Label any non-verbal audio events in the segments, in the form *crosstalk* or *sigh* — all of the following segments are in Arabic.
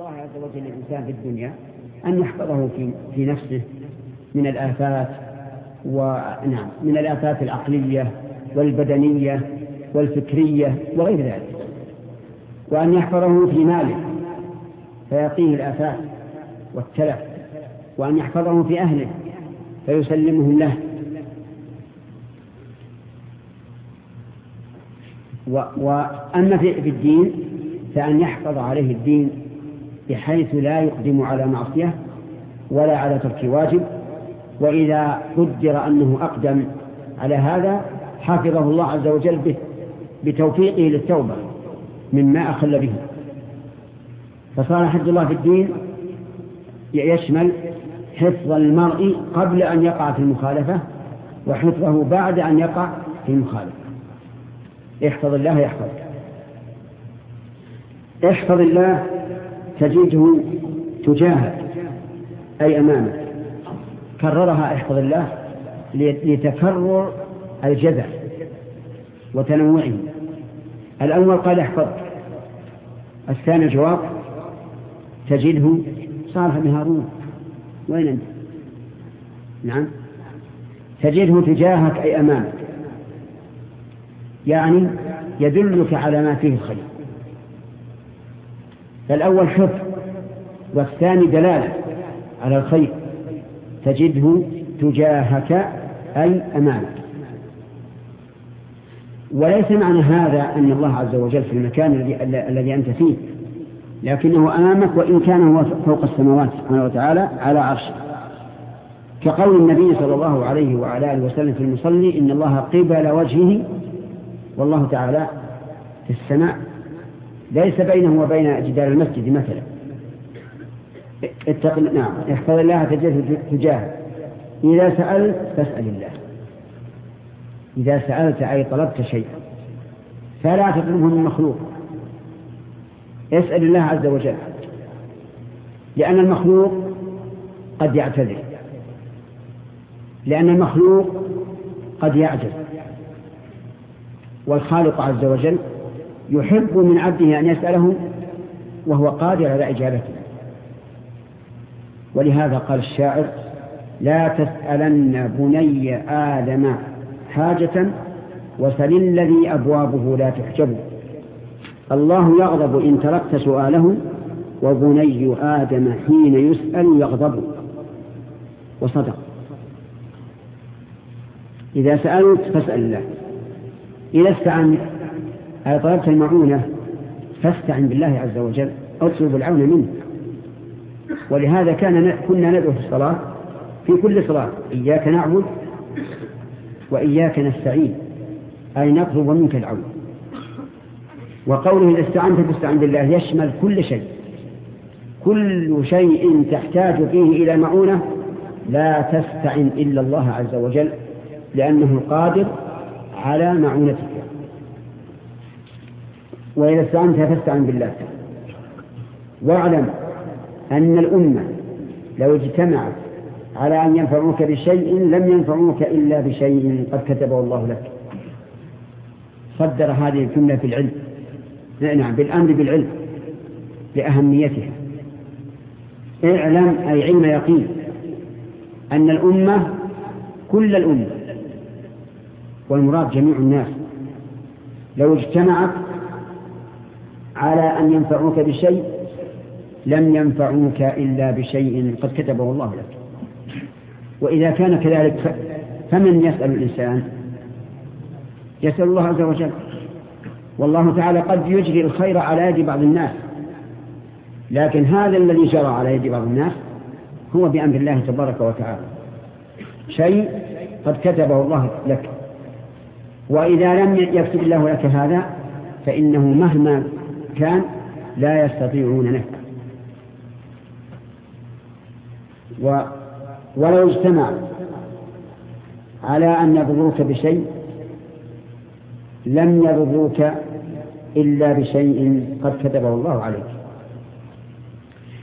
الله عز وجل الإنسان في الدنيا أن يحفظه في, في نفسه من الآفات ونعم من الآفات العقلية والبدنية والفكرية وغير ذلك وأن يحفظه في ماله فيقيه الآفات والتلف وأن يحفظه في أهله فيسلمهم له. وأما في الدين فأن يحفظ عليه الدين بحيث لا يقدم على معصية ولا على ترك واجب وإذا قدر أنه أقدم على هذا حفظه الله عز وجل بتوفيقه للتوبة مما أخل به. فصار حفظ الله في الدين يشمل حفظ المرء قبل أن يقع في المخالفة وحفظه بعد أن يقع في المخالفة. احفظ الله يحفظك. احفظ الله تجده تجاهك أي أمامك. كررها احفظ الله لتكرر الجزع وتنوعه. الأول قال احفظ الثاني الجواب تجده صالح بن هارون. وين أنت؟ نعم. تجده تجاهك أي أمامك. يعني يدلك على ما فيه الخير. فالأول حفظ والثاني دلالة على الخير تجده تجاهك أي أمامك وليس معنى هذا أن الله عز وجل في المكان الذي أنت فيه لكنه أمامك وإن كان هو فوق السماوات سبحانه وتعالى على عرشه. كقول النبي صلى الله عليه وعلى آله وسلم في المصلي إن الله قبل وجهه والله تعالى في السماء. ليس بينه وبين جدار المسجد مثلا. اتق نعم احفظ الله تجده تجاه. إذا سألت فاسأل الله. إذا سألت أي طلبت شيئا. فلا تطلبه من مخلوق. اسأل الله عز وجل. لأن المخلوق قد يعتذر. لأن المخلوق قد يعجز. والخالق عز وجل يحب من عبده أن يسأله وهو قادر على إجابته. ولهذا قال الشاعر لا تسألن بني آدم حاجة وسل الذي أبوابه لا تحجب. الله يغضب إن تركت سؤاله وبني آدم حين يسأل يغضب. وصدق. إذا سألت فاسأل الله. إذا استعنت أي طلبت المعونة فاستعن بالله عز وجل اطلب العون منه. ولهذا كان كنا ندعو في الصلاة في كل صلاة إياك نعبد وإياك نستعين أي نطلب منك العون. وقوله إذا استعنت فاستعن بالله يشمل كل شيء. كل شيء تحتاج فيه إلى معونة لا تستعن إلا الله عز وجل لأنه القادر على معونتك. وإذا استعنت فاستعن بالله. واعلم أن الأمة لو اجتمعت على أن ينفعوك بشيء لم ينفعوك إلا بشيء قد كتبه الله لك. صدر هذه الجملة في العلم نعم بالأمر بالعلم لأهميتها اعلم أي علم يقين أن الأمة كل الأمة والمراد جميع الناس لو اجتمعت على أن ينفعوك بشيء لم ينفعوك إلا بشيء قد كتبه الله لك. وإذا كان كذلك فمن يسأل الإنسان؟ يسأل الله عز وجل. والله تعالى قد يجري الخير على يد بعض الناس. لكن هذا الذي جرى على يد بعض الناس هو بأمر الله تبارك وتعالى. شيء قد كتبه الله لك. وإذا لم يكتب الله لك هذا فإنه مهما كان لا يستطيعون نفعه. و ولو اجتمع على أن يضروك بشيء لم يضروك إلا بشيء قد كتبه الله عليك.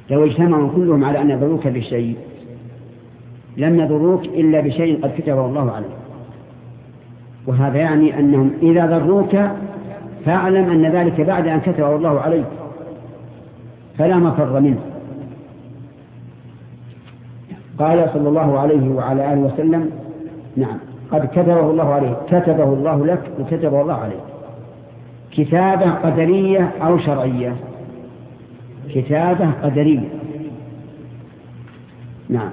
لو اجتمعوا كلهم على أن يضروك بشيء لم يضروك إلا بشيء قد كتبه الله عليك. وهذا يعني أنهم إذا ضروك فاعلم أن ذلك بعد أن كتبه الله عليك. فلا مفر منه. قال صلى الله عليه وعلى آله وسلم نعم قد كتبه الله عليه كتبه الله لك وكتبه الله عليك. كتابة قدرية أو شرعية؟ كتابة قدرية. نعم.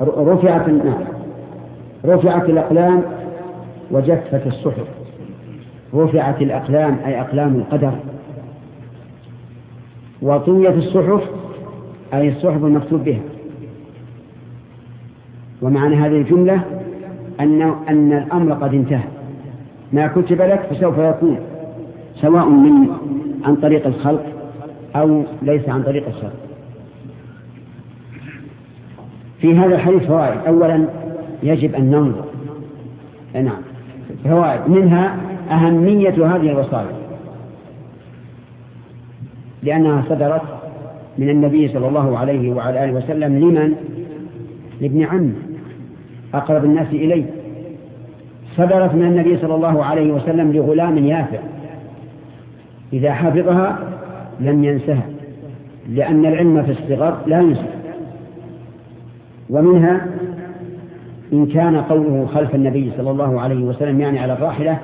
رفعت نعم. رفعت الأقلام وجفت الصحف. رفعت الأقلام أي أقلام القدر. وطويت الصحف أي الصحف المكتوب بها. ومعنى هذه الجملة أن أن الأمر قد انتهى. ما كتب لك فسوف يكون سواء من عن طريق الخلق أو ليس عن طريق الخلق. في هذا الحديث فوائد. أولا يجب أن ننظر. نعم. فوائد. منها أهمية هذه الوصايا. لأنها صدرت من النبي صلى الله عليه وعلى آله وسلم. لمن؟ لابن عمه أقرب الناس إليه. صدرت من النبي صلى الله عليه وسلم لغلام يافع. إذا حفظها لم ينسها لأن العلم في الصغر لا ينسى. ومنها إن كان قوله خلف النبي صلى الله عليه وسلم يعني على الراحلة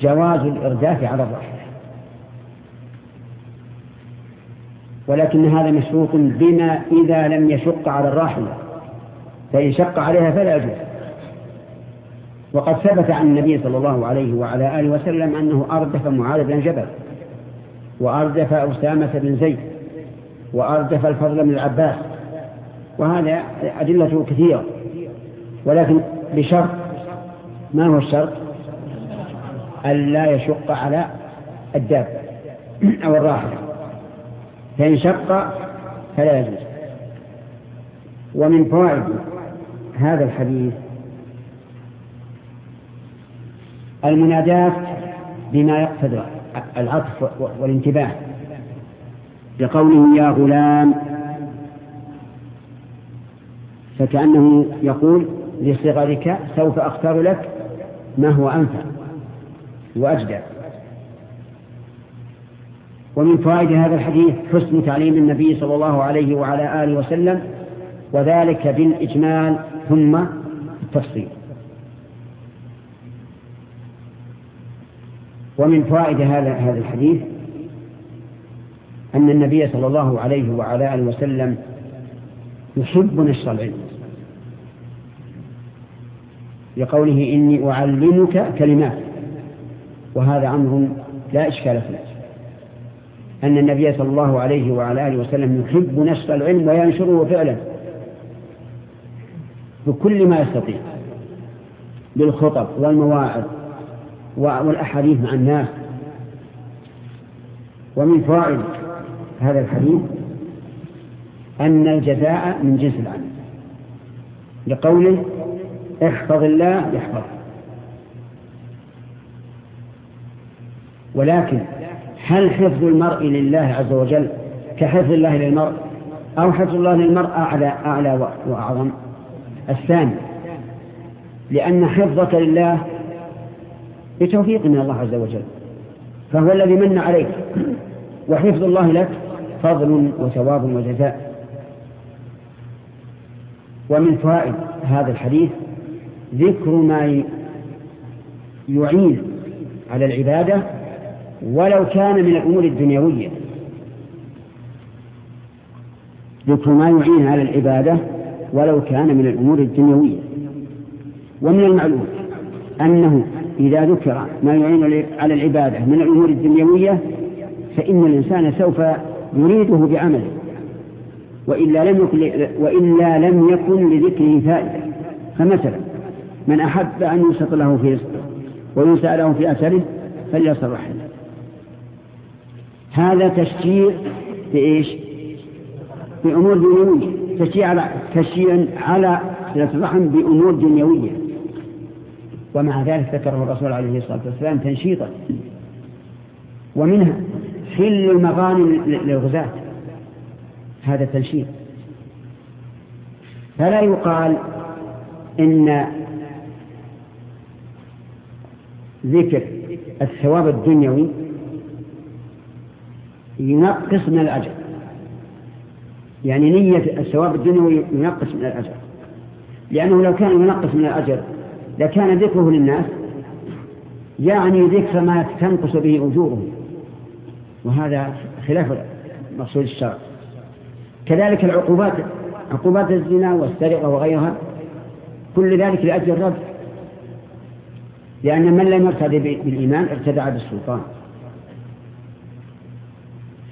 جواز الإرداف على الراحلة ولكن هذا مشروط بما إذا لم يشق على الراحلة فإن شق عليها فلا يجوز. وقد ثبت عن النبي صلى الله عليه وعلى آله وسلم أنه أردف معاذ بن جبل وأردف أسامة بن زيد وأردف الفضل بن العباس. وهذا أدلة كثيرة. ولكن بشرط ما هو الشرط؟ ألا يشق على الدابة أو الراحلة فإن شق فلا يجوز. ومن فوائد هذا الحديث المنادات بما يقتضي العطف والانتباه بقوله يا غلام. فكأنه يقول لصغرك سوف أختار لك ما هو أنفع. وأجدى ومن فوائد هذا الحديث حسن تعليم النبي صلى الله عليه وعلى آله وسلم وذلك بالإجمال ثم التفصيل. ومن فوائد هذا هذا الحديث أن النبي صلى الله عليه وعلى آله وسلم يحب نشر العلم. لقوله إني أعلمك كلمات. وهذا أمر لا إشكال فيه. أن النبي صلى الله عليه وعلى آله وسلم يحب نشر العلم وينشره فعلا بكل ما يستطيع بالخطب والمواعظ والأحاديث مع الناس. ومن فوائد هذا الحديث أن الجزاء من جنس العمل لقوله احفظ الله يحفظ ولكن هل حفظ المرء لله عز وجل كحفظ الله للمرء أو حفظ الله للمرء أعلى, أعلى وأعظم؟ الثاني لأن حفظك لله بتوفيق من الله عز وجل فهو الذي من عليك وحفظ الله لك فضل وثواب وجزاء. ومن فوائد هذا الحديث ذكر ما يعين على العبادة ولو كان من الأمور الدنيوية. ذكر ما يعين على العبادة ولو كان من الأمور الدنيوية. ومن المعلوم أنه إذا ذكر ما يعين على العبادة من الأمور الدنيوية فإن الإنسان سوف يريده بعمله. وإلا لم يكن وإلا لم يكن لذكره فائدة. فمثلا من أحب أن ينشط له في رزقه وينسى له في أثره فليصل رحمه هذا تشجيع في إيش؟ في أمور دنيوية. تشجيع على تشجيع على صلة الرحم بأمور دنيوية. ومع ذلك ذكره الرسول عليه الصلاة والسلام تنشيطا. ومنها حل المغانم للغزاة. هذا تنشيط. فلا يقال إن ذكر الثواب الدنيوي ينقص من الأجر. يعني نية الثواب الدنيوي ينقص من الأجر. لأنه لو كان ينقص من الأجر لكان ذكره للناس يعني ذكر ما تنقص به أجورهم. وهذا خلاف مقصود الشرع. كذلك العقوبات عقوبات الزنا والسرقة وغيرها كل ذلك لأجل الرد. لأن من لم يرتدي بالإيمان ارتدع بالسلطان.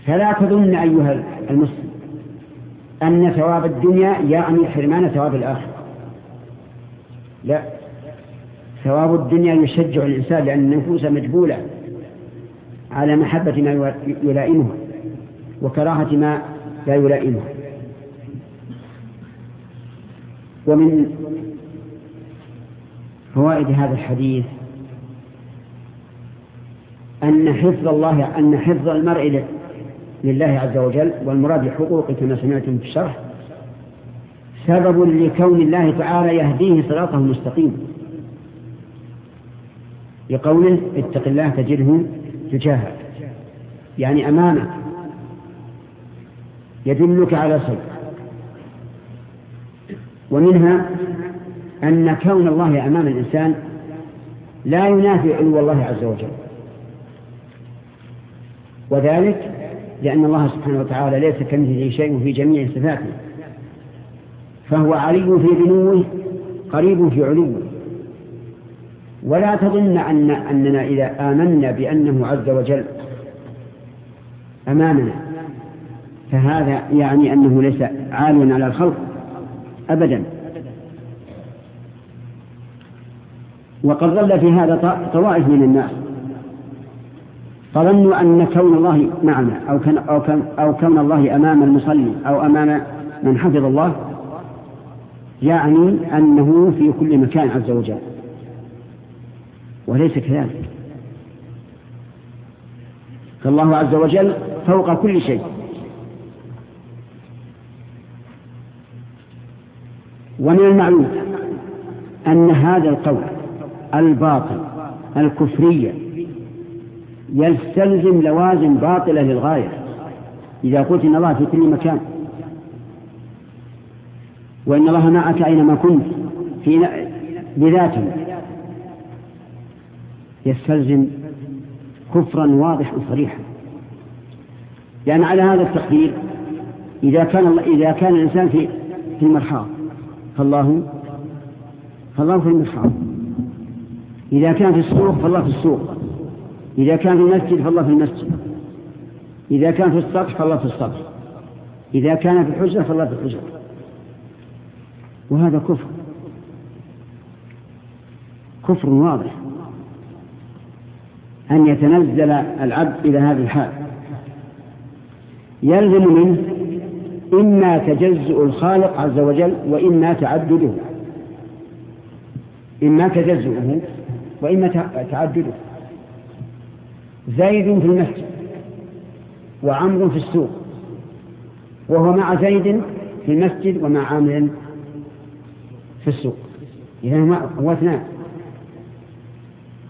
فلا تظن أيها المسلم أن ثواب الدنيا يعني حرمان ثواب الآخرة. لا. ثواب الدنيا يشجع الإنسان لأن النفوس مجبولة على محبة ما يلائمها وكراهة ما لا يلائمها. ومن فوائد هذا الحديث أن حفظ الله أن حفظ المرء لله عز وجل والمراد بحقوق كما سمعتم في الشرح سبب لكون الله تعالى يهديه صراطه المستقيم. لقوله اتق الله تجده تجاهك يعني أمامك يدلك على صدق. ومنها أن كون الله أمام الإنسان لا ينافي علو الله عز وجل. وذلك لأن الله سبحانه وتعالى ليس كمثله شيء في جميع صفاته. فهو علي في دنوه قريب في علوه. ولا تظن أن أننا إذا آمنا بأنه عز وجل أمامنا فهذا يعني أنه ليس عاليا على الخلق أبدا. وقد ظل في هذا طوائف من الناس. فظنوا أن كون الله معنا أو كان أو كان أو كون الله أمام المصلي أو أمام من حفظ الله يعني أنه في كل مكان عز وجل. وليس كذلك. فالله عز وجل فوق كل شيء. ومن المعلوم أن هذا القول الباطل الكفرية يستلزم لوازم باطلة للغاية. إذا قلت إن الله في كل مكان. وإن الله معك أينما كنت في بذاته. يستلزم كفرا واضحا صريحا. لأن على هذا التقدير إذا كان إذا كان الإنسان في في المرحاض فالله فالله في المرحاض. إذا كان في السوق فالله في السوق. إذا كان في المسجد فالله في المسجد. إذا كان في السطح فالله في السطح إذا كان في الحجرة فالله في الحجرة. وهذا كفر. كفر واضح. أن يتنزل العبد إلى هذه الحال. يلزم منه إما تجزؤ الخالق عز وجل وإما تعدده. إما تجزؤه وإما تعدده. زيد في المسجد وعمر في السوق وهو مع زيد في المسجد ومع عامر في السوق. إذا هو اثنان.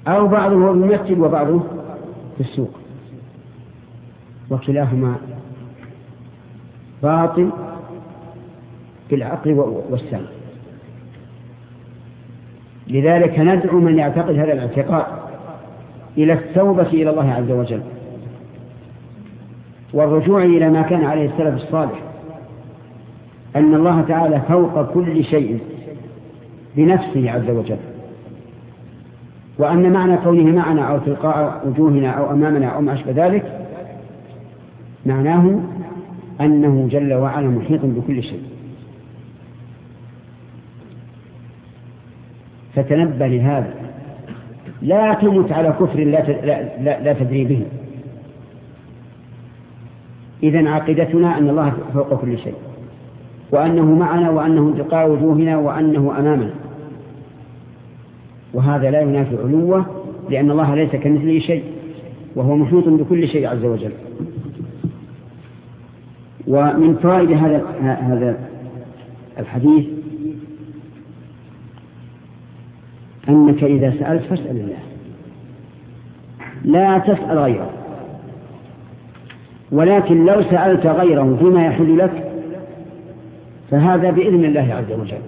أو بعضه في المسجد وبعضه في السوق. وكلاهما باطل بالعقل والسمع. لذلك ندعو من يعتقد هذا الاعتقاد. إلى التوبة إلى الله عز وجل والرجوع إلى ما كان عليه السلف الصالح أن الله تعالى فوق كل شيء بنفسه عز وجل وأن معنى كونه معنا أو تلقاء وجوهنا أو أمامنا أو ما أشبه ذلك معناه أنه جل وعلا محيط بكل شيء فتنبه لهذا لا تمت على كفر لا, لا, تدري به. إذا عقيدتنا أن الله فوق كل شيء. وأنه معنا وأنه انتقاء وجوهنا وأنه أمامنا. وهذا لا ينافي علوه لأن الله ليس كمثله شيء وهو محيط بكل شيء عز وجل. ومن فوائد هذا هذا الحديث أنك إذا سألت فاسأل الله. لا تسأل غيره. ولكن لو سألت غيره فيما يحل لك فهذا بإذن الله عز وجل.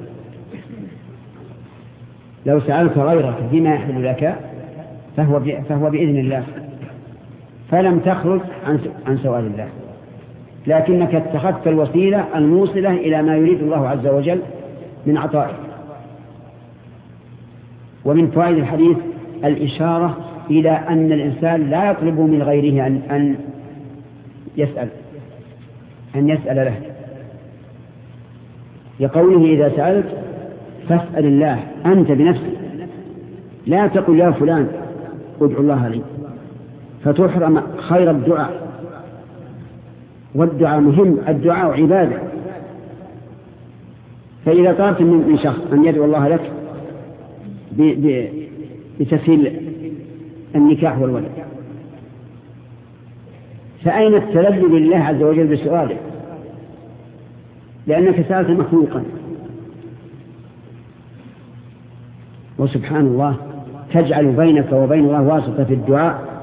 لو سألت غيرك فيما يحل لك فهو فهو بإذن الله. فلم تخرج عن عن سؤال الله. لكنك اتخذت الوسيلة الموصلة إلى ما يريد الله عز وجل من عطائه ومن فوائد الحديث الإشارة إلى أن الإنسان لا يطلب من غيره أن أن يسأل أن يسأل له. لقوله إذا سألت فاسأل الله أنت بنفسك. لا تقل يا فلان ادعو الله لي. فتحرم خير الدعاء. والدعاء مهم الدعاء عبادة. فإذا طلبت من شخص أن يدعو الله لك بتسهيل النكاح والولد. فأين التلذذ لله عز وجل بسؤاله؟ لأنك سألت مخلوقا. وسبحان الله تجعل بينك وبين الله واسطة في الدعاء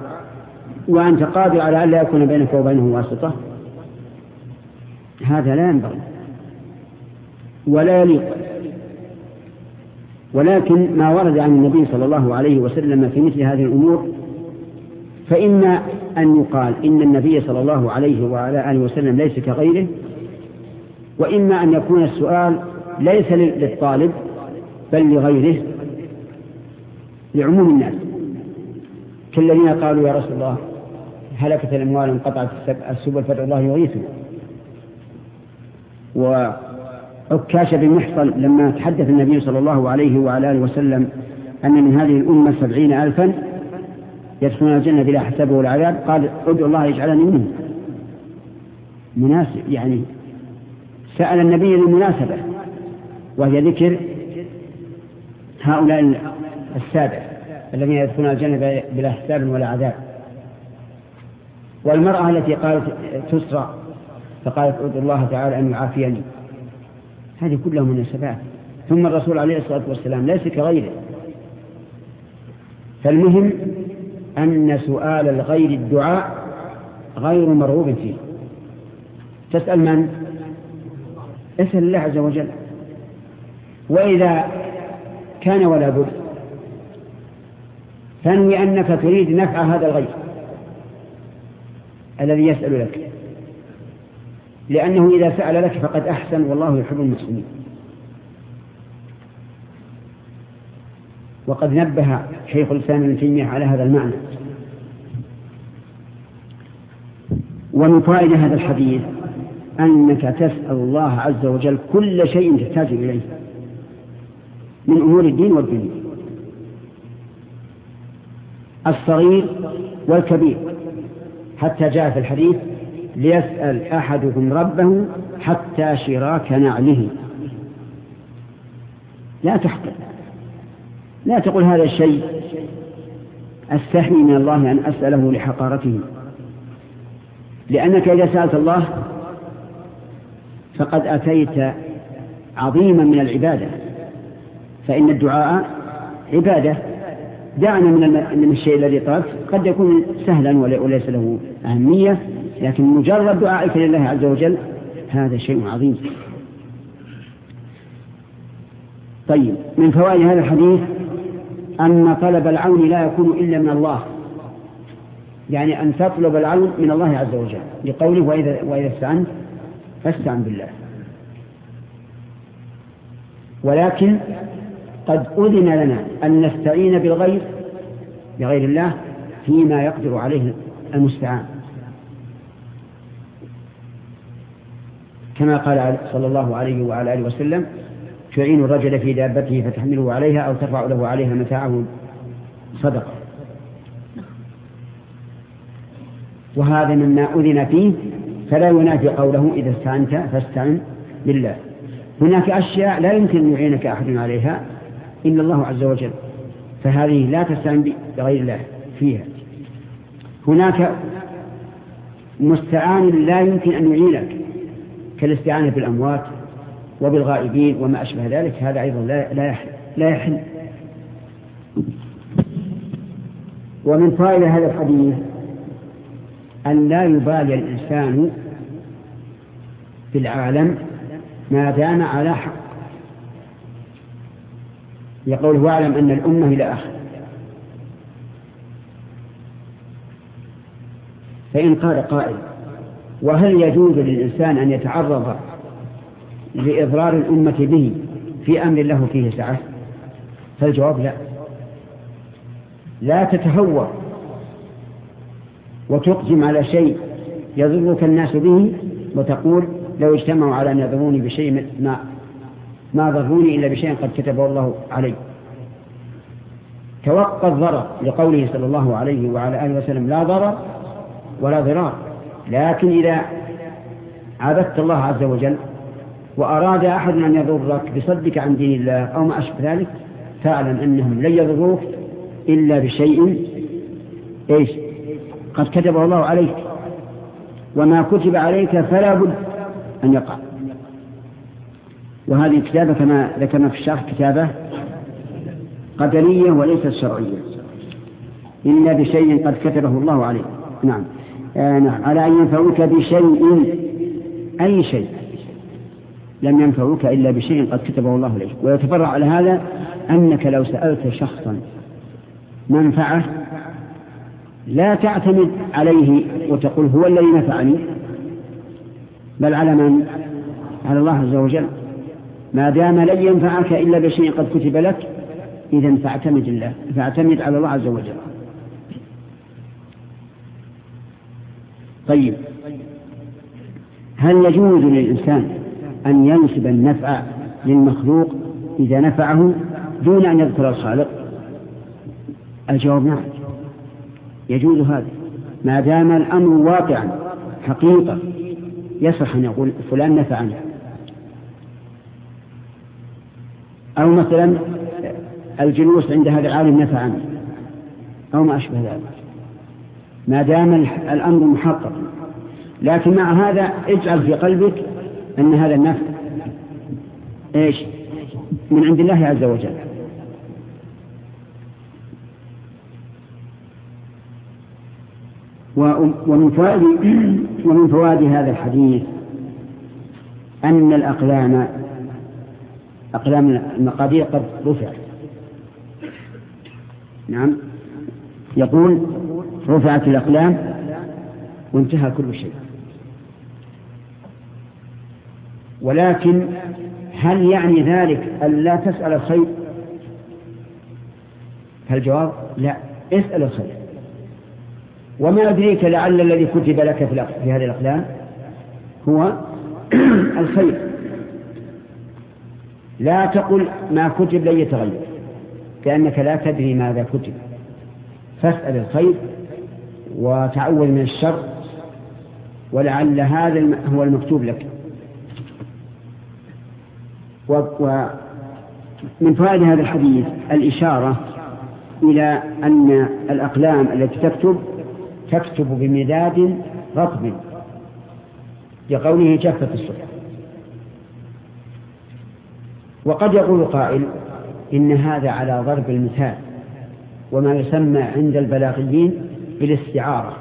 وأنت قادر على أن لا يكون بينك وبينه واسطة. هذا لا ينبغي ولا يليق. ولكن ما ورد عن النبي صلى الله عليه وسلم في مثل هذه الأمور فإن أن يقال إن النبي صلى الله عليه وعلى آله وسلم ليس كغيره وإما أن يكون السؤال ليس للطالب بل لغيره لعموم الناس. كالذين قالوا يا رسول الله هلكت الأموال انقطعت السبل فادعو الله يغيثنا وعكاش بن محصن لما تحدث النبي صلى الله عليه وعلى آله وسلم أن من هذه الأمة سبعين ألفا يدخلون الجنة بلا حساب ولا عذاب قال ادعو الله يجعلني منهم. مناسب يعني سأل النبي للمناسبة وهي ذكر هؤلاء السابع الذين يدخلون الجنة بلا حساب ولا عذاب. والمرأة التي قالت تسرى فقالت ادعو الله تعالى أن يعافيني. هذه كلها مناسبات. ثم الرسول عليه الصلاة والسلام ليس كغيره. فالمهم أن سؤال الغير الدعاء غير مرغوب فيه. تسأل من؟ اسأل الله عز وجل. وإذا كان ولا بد فانوي أنك تريد نفع هذا الغير الذي يسأل لك. لأنه إذا سأل لك فقد أحسن والله يحب المسلمين. وقد نبه شيخ الإسلام ابن تيمية على هذا المعنى. ومن فائدة هذا الحديث أنك تسأل الله عز وجل كل شيء تحتاج إليه من أمور الدين والدنيا. الصغير والكبير. حتى جاء في الحديث ليسأل أحدكم ربه حتى شراك نعله. لا تحقر لا تقول هذا الشيء. أستحي من الله أن أسأله لحقارته. لأنك إذا سألت الله فقد أتيت عظيما من العبادة. فإن الدعاء عبادة. دعنا من الشيء الذي طلبت. قد يكون سهلا وليس له أهمية. لكن مجرد دعائك لله عز وجل هذا شيء عظيم. طيب من فوائد هذا الحديث أن طلب العون لا يكون إلا من الله. يعني أن تطلب العون من الله عز وجل. لقوله وإذا, وإذا استعنت فاستعن بالله. ولكن قد أذن لنا أن نستعين بالغير بغير الله فيما يقدر عليه المستعان. كما قال صلى الله عليه وعلى آله وسلم تعين الرجل في دابته فتحمله عليها أو ترفع له عليها متاعه. صدقة وهذا مما أذن فيه فلا ينافي قوله إذا استعنت فاستعن بالله. هناك أشياء لا يمكن أن يعينك أحد عليها إلا الله عز وجل فهذه لا تستعن بغير الله فيها. هناك مستعان لا يمكن أن يعينك. كالاستعانة بالأموات وبالغائبين وما أشبه ذلك هذا أيضا لا لا يحل. ومن فائدة هذا الحديث أن لا يبالي الإنسان في العالم ما دام على حق يقول واعلم أن الأمة إلى آخر فإن قال قائل وهل يجوز للإنسان أن يتعرض لإضرار الأمة به في أمر له فيه سعة؟ فالجواب لا. لا تتهور وتقدم على شيء يضرك الناس به وتقول لو اجتمعوا على أن يضروني بشيء ما ما ضروني إلا بشيء قد كتبه الله علي. توقى الضرر لقوله صلى الله عليه وعلى آله وسلم لا ضرر ولا ضرار. لكن إذا عبدت الله عز وجل وأراد أحد أن يضرك بصدك عن دين الله أو ما أشبه ذلك فاعلم أنهم لن يضروك إلا بشيء إيش؟ قد كتبه الله عليك وما كتب عليك فلا بد أن يقع. وهذه الكتابة كما ذكرنا في الشرح كتابة قدرية وليست شرعية. إلا بشيء قد كتبه الله عليك. آه نعم. على أن ينفعوك بشيء. أي شيء؟ لم ينفعوك إلا بشيء قد كتبه الله عليك ويتفرع على هذا أنك لو سألت شخصا منفعة لا تعتمد عليه وتقول هو الذي نفعني بل على من؟ على الله عز وجل. ما دام لن ينفعك إلا بشيء قد كتب لك إذا فاعتمد الله فاعتمد على الله عز وجل. طيب. هل يجوز للإنسان أن ينسب النفع للمخلوق إذا نفعه دون أن يذكر الخالق؟ الجواب نعم. يجوز هذا. ما دام الأمر واقعا حقيقة يصح أن يقول فلان نفعني أو مثلا الجلوس عند هذا العالم نفعني أو ما أشبه ذلك. ما دام الأمر محقق. لكن مع هذا اجعل في قلبك أن هذا النفع إيش؟ من عند الله عز وجل. ومن فوائد *clears throat* ومن فوائد هذا الحديث أن الأقلام أقلام المقادير قد رفعت. نعم. يقول رفعت الأقلام وانتهى كل شيء. ولكن هل يعني ذلك أن لا تسأل الخير؟ فالجواب لا اسأل الخير. وما أدريك لعل الذي كتب لك في هذه الأقلام هو *clears throat* الخير. لا تقل ما كتب لن يتغير لأنك لا تدري ماذا كتب. فاسأل الخير وتعوذ من الشر ولعل هذا هو المكتوب لك. ومن فوائد هذا الحديث الإشارة إلى أن الأقلام التي تكتب تكتب بمداد رطب لقوله جفت الصحف. وقد يقول قائل إن هذا على ضرب المثال وما يسمى عند البلاغيين بالاستعارة.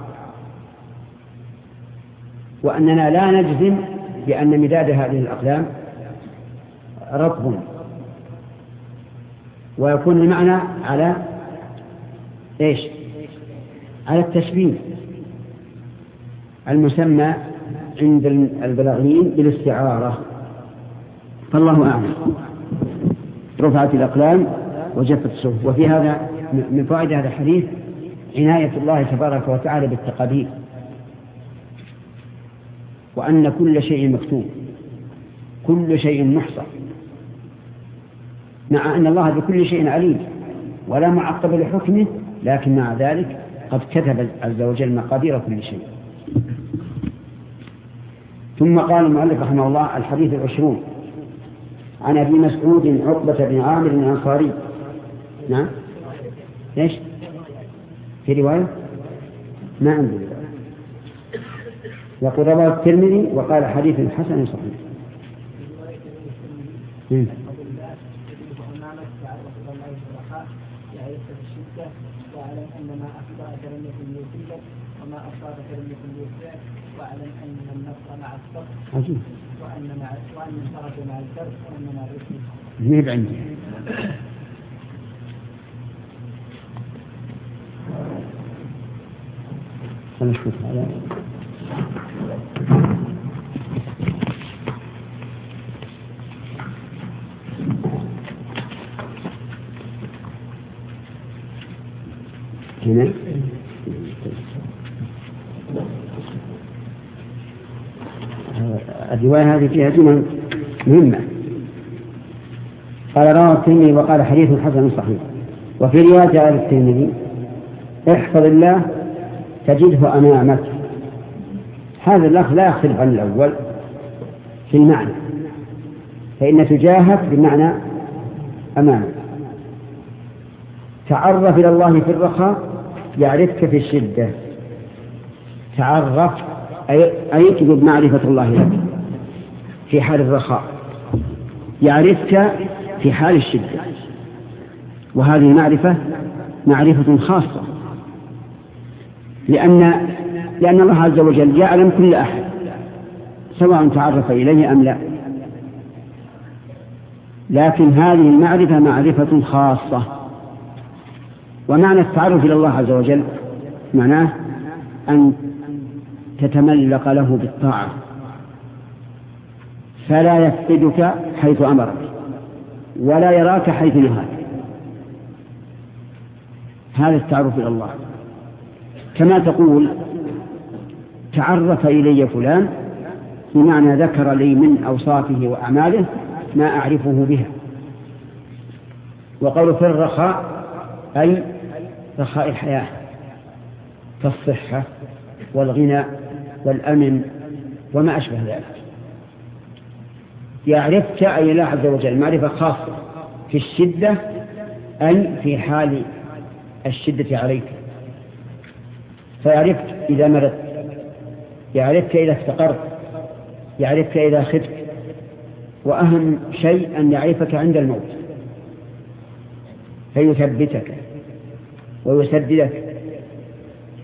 وأننا لا نجزم بأن مداد هذه الأقلام رطب. ويكون المعنى على إيش؟ على التشبيه المسمى عند البلاغيين بالاستعارة. فالله أعلم. رفعت الأقلام وجفت الصحف وفي هذا من فوائد هذا الحديث عناية الله تبارك وتعالى بالتقادير وأن كل شيء مكتوب كل شيء محصى مع أن الله بكل شيء عليم ولا معقب لحكمه لكن مع ذلك قد كتب عز وجل مقادير كل شيء. ثم قال المؤلف رحمه الله الحديث العشرون عن أبي مسعود عقبة بن عامر الأنصاري. نعم؟ إيش؟ في رواية؟ ما عندي. يقول رواه الترمذي وقال حديث حسن صحيح. عجيب. وأن مع وأن الفرج مع الكرب وأن مع الرسل. ما عندي هذا هنا الرواية هذه فيها جمل مهمة. قال رواه الترمذي وقال حديث حسن صحيح. وفي رواية آل الترمذي احفظ الله تجده أمامك. هذا الأخ لا يختلف عن الأول في المعنى فإن تجاهك بمعنى أمامك. تعرف إلى الله في الرخاء يعرفك في الشدة. تعرف أي, أي تجد معرفة الله لك في حال الرخاء. يعرفك في حال الشدة. وهذه المعرفة معرفة خاصة. لأن لأن الله عز وجل يعلم كل أحد سواء تعرف إليه أم لا. لكن هذه المعرفة معرفة خاصة. ومعنى التعرف إلى الله عز وجل معناه أن تتملق له بالطاعة. فلا يفقدك حيث أمرك ولا يراك حيث نهاك. هذا التعرف إلى الله. كما تقول تعرف إلي فلان بمعنى ذكر لي من أوصافه وأعماله ما أعرفه بها. وقول في الرخاء أي رخاء الحياة كالصحة والغنى والأمن وما أشبه ذلك. يعرفك أي الله عز وجل معرفة خاصة في الشدة أي في حال الشدة عليك. فيعرفك إذا مرضت يعرفك إذا افتقرت. يعرفك إذا خفت. وأهم شيء أن يعرفك عند الموت. فيثبتك ويسددك.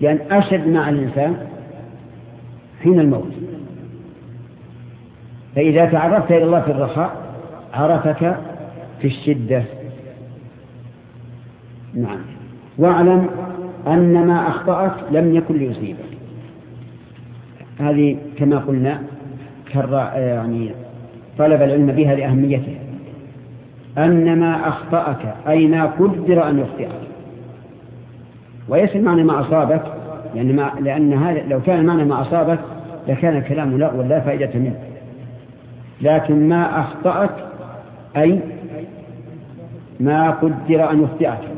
لأن أشد مع الإنسان حين الموت. فإذا تعرفت إلى الله في الرخاء عرفك في الشدة. نعم. واعلم أن ما أخطأك لم يكن ليصيبك. هذه كما قلنا يعني طلب العلم بها لأهميته أن ما أخطأك أي ما قدر أن يخطئك. وليس معنى ما أصابك يعني ما لأن هذا لو كان معنى ما أصابك لكان الكلام لا ولا فائدة منه. لكن ما أخطأك أي ما قدر أن يخطئك.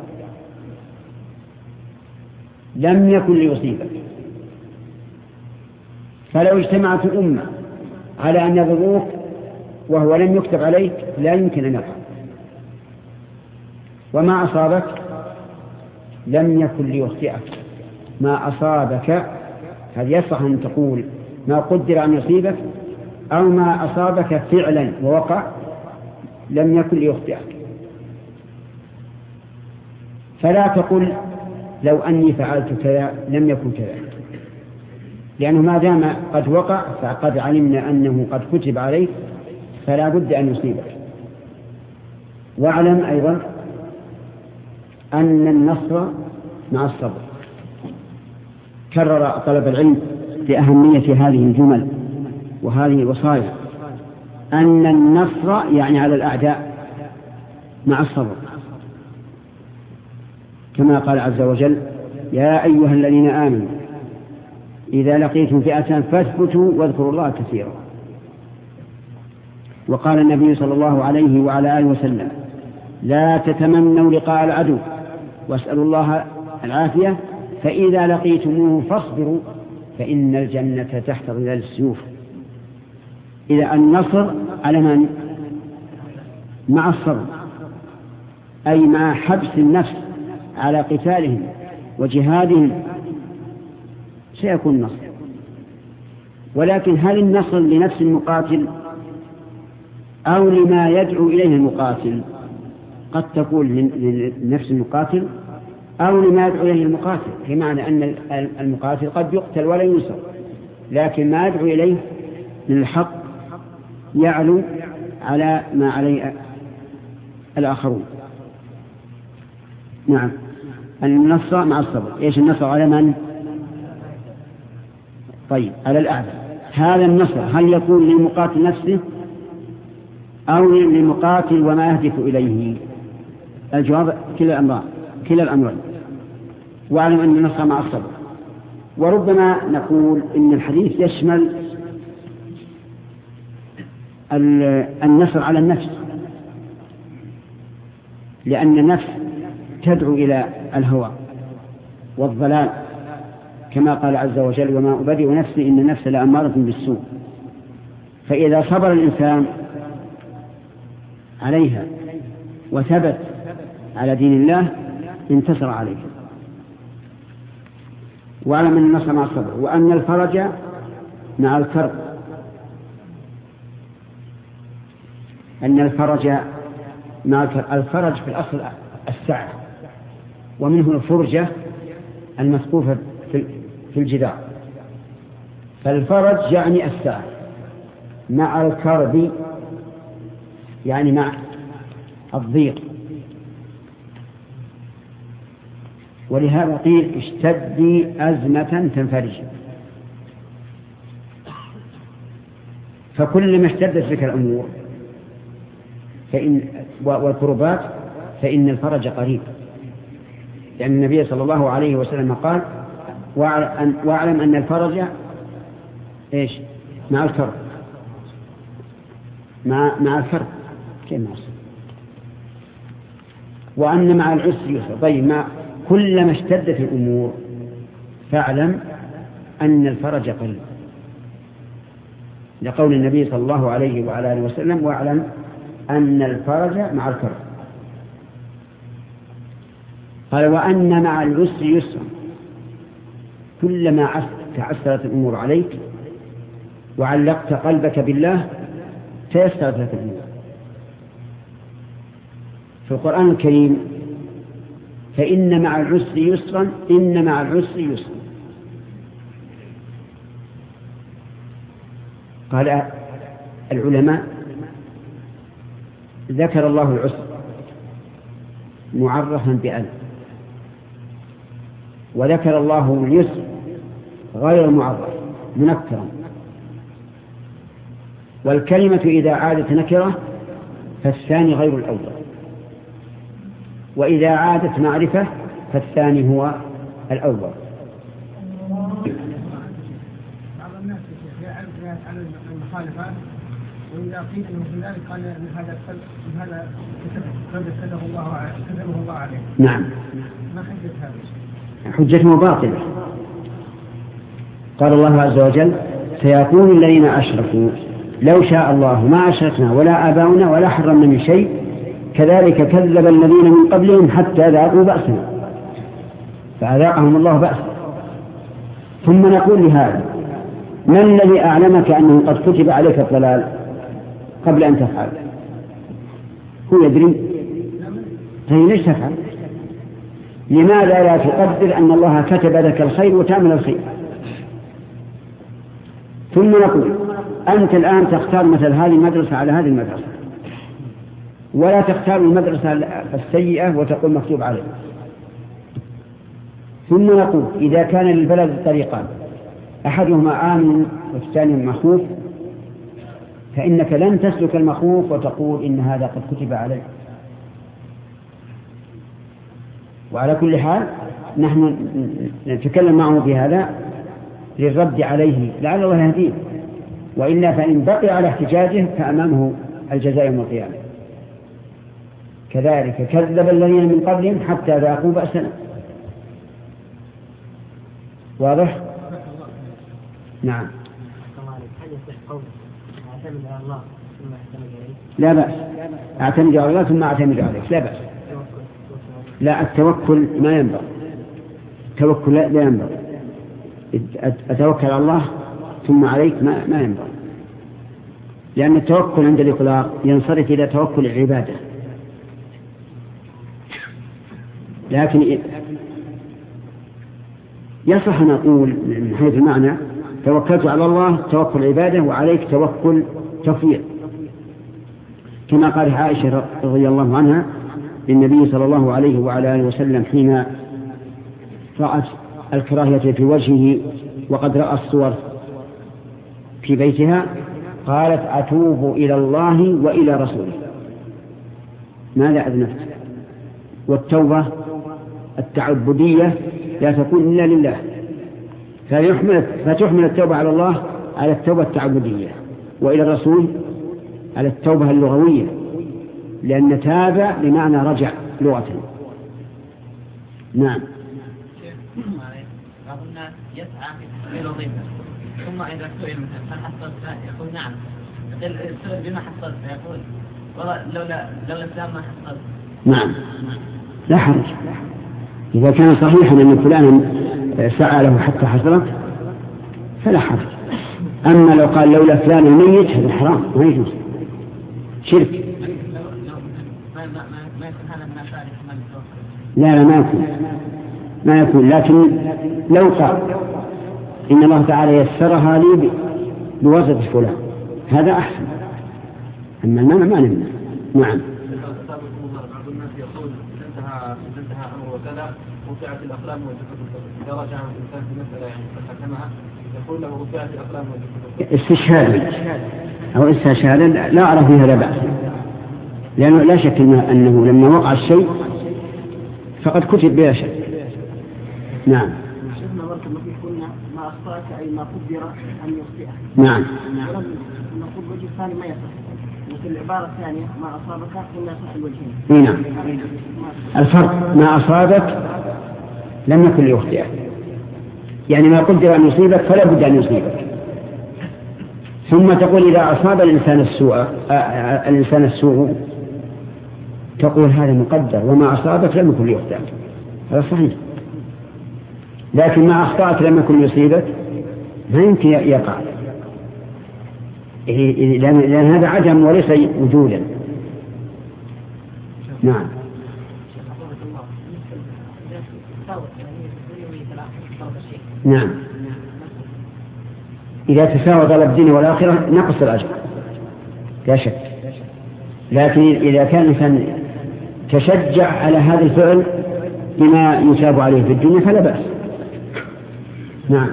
لم يكن ليصيبك. فلو اجتمعت الأمة على أن يضروك وهو لم يكتب عليك لا يمكن أن يقع وما أصابك؟ لم يكن ليخطئك. ما أصابك هذا يصح أن تقول ما قدر أن يصيبك أو ما أصابك فعلا ووقع لم يكن ليخطئك. فلا تقل لو أني فعلت كذا لم يكن كذلك لأنه ما دام قد وقع فقد علمنا أنه قد كتب عليك فلا بد أن يصيبك واعلم أيضا أن النصر مع الصبر. كرر طلب العلم لأهمية هذه الجمل وهذه الوصايا. أن النصر يعني على الأعداء مع الصبر. كما قال عز وجل يا أيها الذين آمنوا إذا لقيتم فئة فاثبتوا واذكروا الله كثيرا. وقال النبي صلى الله عليه وعلى آله وسلم لا تتمنوا لقاء العدو واسألوا الله العافية فإذا لقيتموه فاصبروا فإن الجنة تحت ظلال السيوف. إذا النصر على من؟ مع الصبر أي مع حبس النفس. على قتالهم وجهادهم سيكون النصر ولكن هل النصر لنفس المقاتل أو لما يدعو إليه المقاتل؟ قد تكون لنفس المقاتل أو لما يدعو إليه المقاتل بمعنى أن المقاتل قد يقتل ولا ينصر لكن ما يدعو إليه من الحق يعلو على ما عليه الآخرون. نعم. النصر مع الصبر. إيش النصر على من؟ طيب على الأعداء هذا النصر هل يكون للمقاتل نفسه أو للمقاتل وما يهدف إليه؟ الجواب كلا الأمرين كلا الأمرين واعلم أن النصر مع الصبر. وربما نقول إن الحديث يشمل النصر على النفس. لأن النفس تدعو إلى الهوى والضلال كما قال عز وجل وما أبرئ نفسي إن النفس لأمارة بالسوء. فإذا صبر الإنسان عليها وثبت على دين الله انتصر عليه. واعلم أن النصر مع الصبر وأن الفرج مع الكرب أن الفرج مع الكرب الفرج في الأصل السعه ومنه الفرجه المسقوفه في الجدار. فالفرج يعني السعه مع الكرب يعني مع الضيق. ولهذا قيل اشتدي أزمة تنفرج. فكل ما اشتدت بك الأمور فإن والكربات فإن الفرج قريب. لأن النبي صلى الله عليه وسلم قال واعلم أن الفرج إيش؟ مع الكرب مع مع الكرب كيف مع وأن مع العسر يسر. طيب مع كلما اشتدت الأمور فاعلم أن الفرج قريب لقول النبي صلى الله عليه وعلى آله وسلم واعلم أن الفرج مع الكرب قال وأن مع العسر يسرا. كلما تعسرت الأمور عليك وعلقت قلبك بالله تيسرت لك الأمور. في القرآن الكريم فإن مع العسر يسرا إن مع العسر يسرا. قال العلماء ذكر الله العسر معرفا بأل وذكر الله اليسر غير معرف منكرا. والكلمة إذا عادت نكرة فالثاني غير الأول. وإذا عادت معرفة فالثاني هو الأول. بعض الناس يعرف على المخالفات وإذا قيل في ذلك قال أن هذا أن هذا كتبه الله كتبه الله عليه. نعم. ما حجة هذا؟ حجته باطلة قال الله عز وجل سيكون الذين أشركوا لو شاء الله ما أشركنا ولا آباؤنا ولا حرمنا من شيء كذلك كذب الذين من قبلهم حتى ذاقوا بأسنا. فأذاقهم الله بأسا ثم نقول لهذا ما الذي أعلمك أنه قد كتب عليك الضلال قبل أن تفعل؟ هو يدري. طيب ليش تفعل؟ لماذا لا تقدر أن الله كتب لك الخير وتعمل الخير؟ ثم نقول أنت الآن تختار مثل هذه المدرسة على هذه المدرسة. ولا تختار المدرسة السيئة وتقول مكتوب عليه ثم نقول إذا كان للبلد طريقان أحدهما آمن والثاني مخوف فإنك لن تسلك المخوف وتقول إن هذا قد كتب عليه وعلى كل حال نحن نتكلم معه في هذا للرد عليه لعل الله يهديه. وإلا فإن بقي على احتجاجه فأمامه الجزاء يوم القيامة. كذلك كذب الذين من قبلهم حتى ذاقوا بأسنا. واضح؟ نعم. لا بأس. أعتمد على الله ثم أعتمد عليك. لا بأس. لا التوكل ما ينبغي. التوكل لا ينبغي. أتوكل على الله ثم عليك ما, ما ينبغي. لأن التوكل عند الإطلاق ينصرف إلى توكل العبادة. لكن يصح أن نقول من حيث المعنى توكلت على الله توكل عباده وعليك توكل تفويض كما قال عائشة رضي الله عنها للنبي صلى الله عليه وعلى آله وسلم حين رأت الكراهية في وجهه وقد رأى الصور في بيتها قالت أتوب إلى الله وإلى رسوله. ماذا أذنبت؟ والتوبة التعبدية لا تكون إلا لله فتحمل التوبة على الله على التوبة التعبدية وإلى الرسول على التوبة اللغوية. لأن تاب بمعنى رجع لغة. نعم. بعض الناس يسعى في الوظيفة ثم إذا سئل مثلا هل حصلت؟ يقول نعم. سئل بما حصلت؟ فيقول والله لولا لولا الإسلام ما حصلت. نعم. لا حرج. إذا كان صحيحا أن فلانا سعى له حتى حصلت فلا حرج. أما لو قال لولا فلان الميت هذا حرام ما يجوز. شرك. لا لا ما يكون. ما يكون. لكن لو قال إن الله تعالى يسرها لي بواسطة فلان هذا أحسن. أما المنع ما نمنع نعم. والجفوف استشهادا. أو استشهادا لا أرى فيها لا بأس. لأنه لا شك أنه لما وقع الشيء فقد كتب بلا شك. نعم. ما قلنا ما أخطأك أي ما قدر أن يخطئك نعم. ولم نقول وجه ثاني ما يصح لكن العبارة الثانية ما أصابك قلنا يصح الوجهين إي نعم. الفرق ما أصابك لم يكن ليخطئك. يعني ما قدر أن يصيبك فلا بد أن يصيبك. ثم تقول إذا أصاب الإنسان السوء آه، آه، الإنسان السوء تقول هذا مقدر وما أصابك لم يكن ليخطئك هذا صحيح. لكن ما أخطأك لم يكن يصيبك ما يمكن يقع. لأن هذا عدم وليس وجودا. نعم. نعم. إذا تساوى طلب الدين والآخرة نقص الأجر. لا شك. لكن إذا كان الإنسان تشجع على هذا الفعل بما يثاب عليه في الدنيا فلا بأس. نعم؟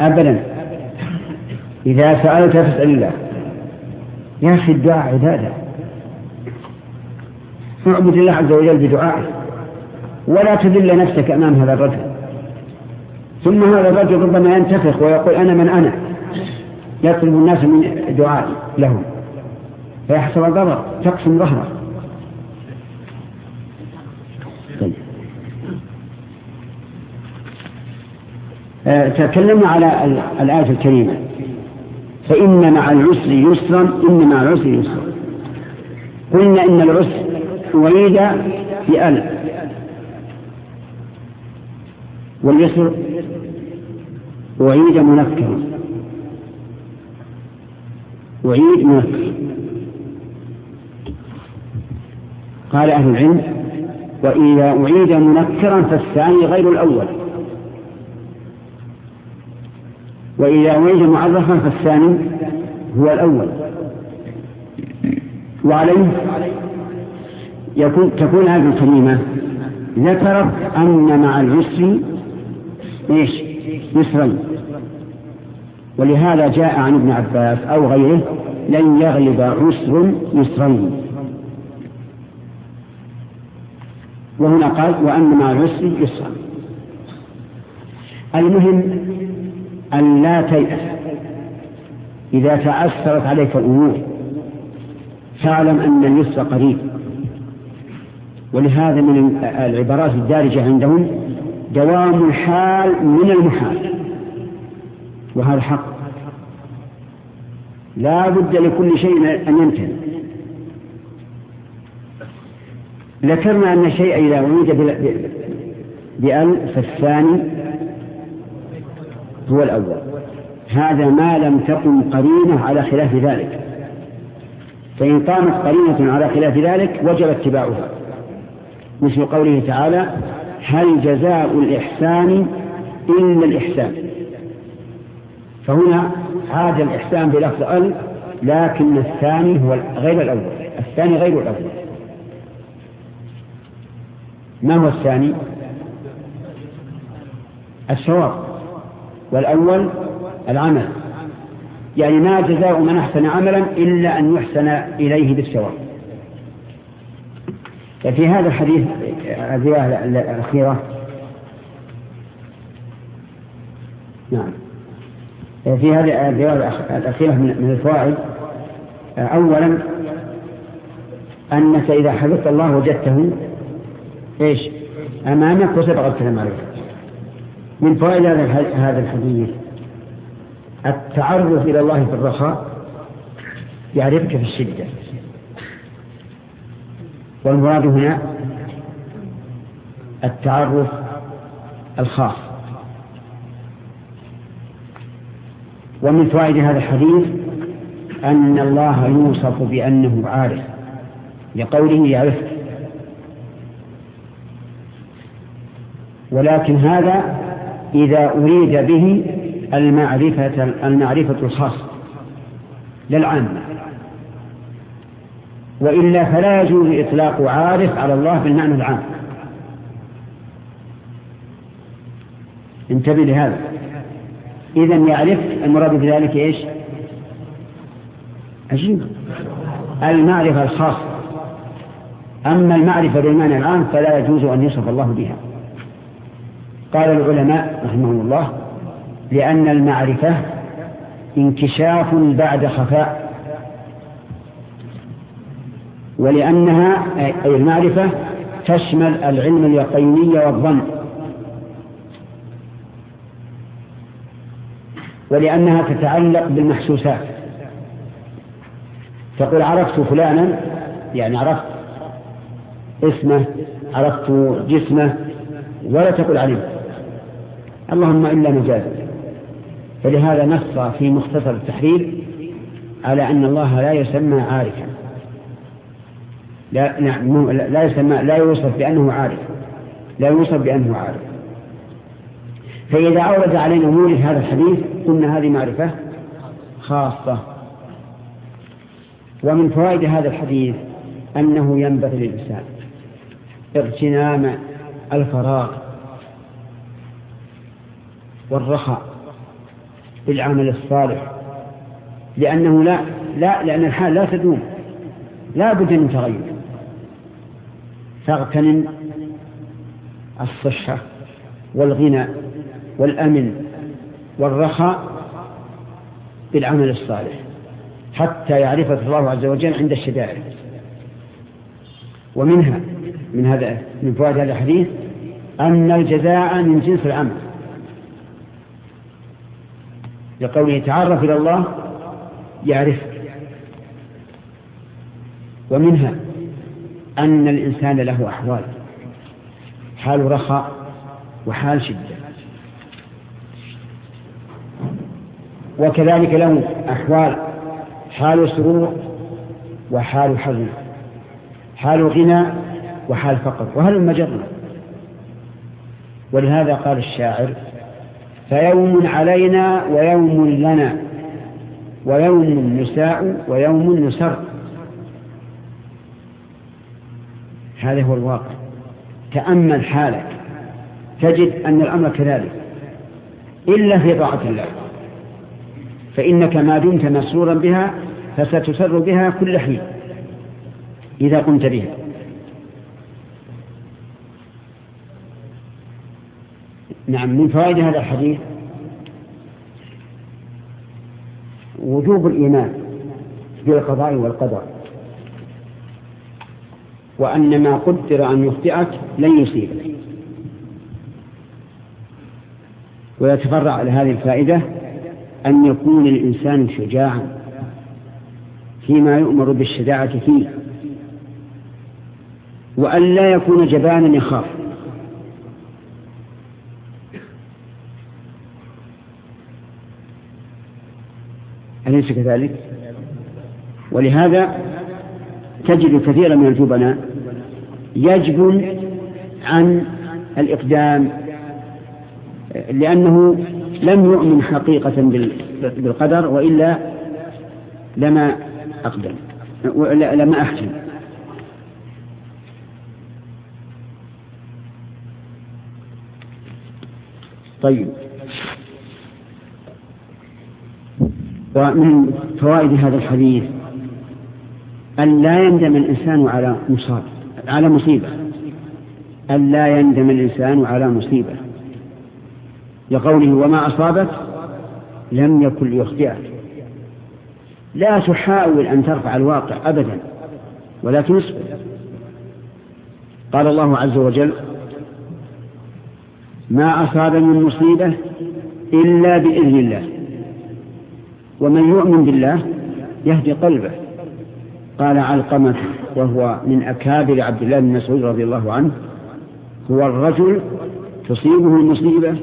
أبدا. إذا سألت فاسأل الله. يا أخي الدعاء عبادة. اعبد الله عز وجل بدعائه. ولا تذل نفسك أمام هذا الرجل. ثم هذا الرجل ربما ينتفخ ويقول أنا من أنا. يطلب الناس من دعائي لهم فيحصل الضرر تقسم ظهره. طيب. آه، تكلمنا على الآية الكريمة. فإن مع العسر يسرا إن مع العسر يسرا. قلنا إن العسر أعيد بأل. واليسر أعيد منكرا أعيد منكر. قال أهل العلم وإذا أعيد منكرا فالثاني غير الأول. وإذا أعيد معرفا فالثاني هو الأول. وعليه يكون تكون هذه الكلمة ذكرت أن مع العسر إيش؟ يسرين ولهذا جاء عن ابن عباس أو غيره لن يغلب عسر يسرين وهنا قال وأن مع العسر يسرا. المهم أن لا تيأس. إذا تعثرت عليك الأمور فاعلم أن اليسر قريب. ولهذا من العبارات الدارجة عندهم دوام الحال من المحال. وهذا حق. لا بد لكل شيء أن ينتهي ذكرنا أن الشيء إذا وجد بأل فالثاني هو الأول. هذا ما لم تقم قرينة على خلاف ذلك. فإن قامت قرينة على خلاف ذلك وجب اتباعها. مثل قوله تعالى هل جزاء الإحسان إلا الإحسان؟ فهنا عاد الإحسان بلفظ ال لكن الثاني هو غير الأول. الثاني غير الأول. ما هو الثاني؟ الثواب والأول العمل. يعني ما جزاء من أحسن عملا إلا أن يحسن إليه بالثواب ففي هذا الحديث الرواية الأخيرة. نعم. في هذه الرواية الأخيرة من الفوائد أولا أنك إذا حفظت الله وجدته إيش؟ أمامك وسبق الكلام عليه من فوائد هذا الحديث التعرف إلى الله في الرخاء يعرفك في الشدة. والمراد هنا التعرف الخاص. ومن فوائد هذا الحديث أن الله يوصف بأنه عارف لقوله يعرفك ولكن هذا إذا أريد به المعرفة المعرفة الخاصة للعامة. وإلا فلا يجوز إطلاق عارف على الله بالمعنى العام. انتبه لهذا. إذا يعرف المراد بذلك إيش؟ عجيب المعرفة الخاصة. أما المعرفة بالمعنى العام فلا يجوز أن يوصف الله بها. قال العلماء رحمهم الله لأن المعرفة انكشاف بعد خفاء. ولأنها أي المعرفة تشمل العلم اليقيني والظن. ولأنها تتعلق بالمحسوسات. تقول عرفت فلانا يعني عرفت اسمه عرفت جسمه ولا تقول علمت اللهم إلا مجازا فلهذا نص في مختصر التحرير على أن الله لا يسمى عارفا. لا نعم لا يسمى لا يوصف بأنه عارف. لا يوصف بأنه عارف. فإذا أورد علينا مورد هذا الحديث قلنا هذه معرفة خاصة. ومن فوائد هذا الحديث أنه ينبغي للإنسان اغتنام الفراغ والرخاء بالعمل الصالح. لأنه لا لا لأن الحال لا تدوم لا بد من تغير. فاغتنم الصحة والغنى والأمن والرخاء بالعمل الصالح حتى يعرفك الله عز وجل عند الشدائد. ومنها من هذا من فوائد هذا الحديث أن الجزاء من جنس العمل. لقوله تعرف إلى الله يعرفك. ومنها أن الإنسان له أحوال. حال رخاء وحال شدة. وكذلك له أحوال حال سرور وحال حزن حال غنى وحال فقر وهل المجرة ولهذا قال الشاعر فيوم علينا ويوم لنا ويوم نساء ويوم نسر هذا هو الواقع. تأمل حالك. تجد أن الأمر كذلك. إلا في طاعة الله فإنك ما دمت مسرورا بها فستسر بها كل حين إذا قمت بها. نعم من فوائد هذا الحديث وجوب الإيمان بالقضاء والقدر. وأن ما قدر أن يخطئك لن يصيبك. ويتفرع على هذه الفائدة أن يكون الإنسان شجاعا فيما يؤمر بالشجاعة فيه وأن لا يكون جبانا يخاف. أليس كذلك؟ ولهذا تجد كثيرا من الجبناء. يجبن عن الإقدام لأنه لم يؤمن حقيقة بالقدر وإلا لما أقدم لما أحسن. طيب. ومن فوائد هذا الحديث أن لا يندم الإنسان على مصاب على مصيبة. أن لا يندم الإنسان على مصيبة. لقوله وما أصابك لم يكن ليخطئك. لا تحاول أن ترفع الواقع أبدا ولكن اصبر. قال الله عز وجل ما أصاب من مصيبة إلا بإذن الله. ومن يؤمن بالله يهدي قلبه. قال علقمة وهو من أكابر عبد الله بن مسعود رضي الله عنه هو الرجل تصيبه المصيبة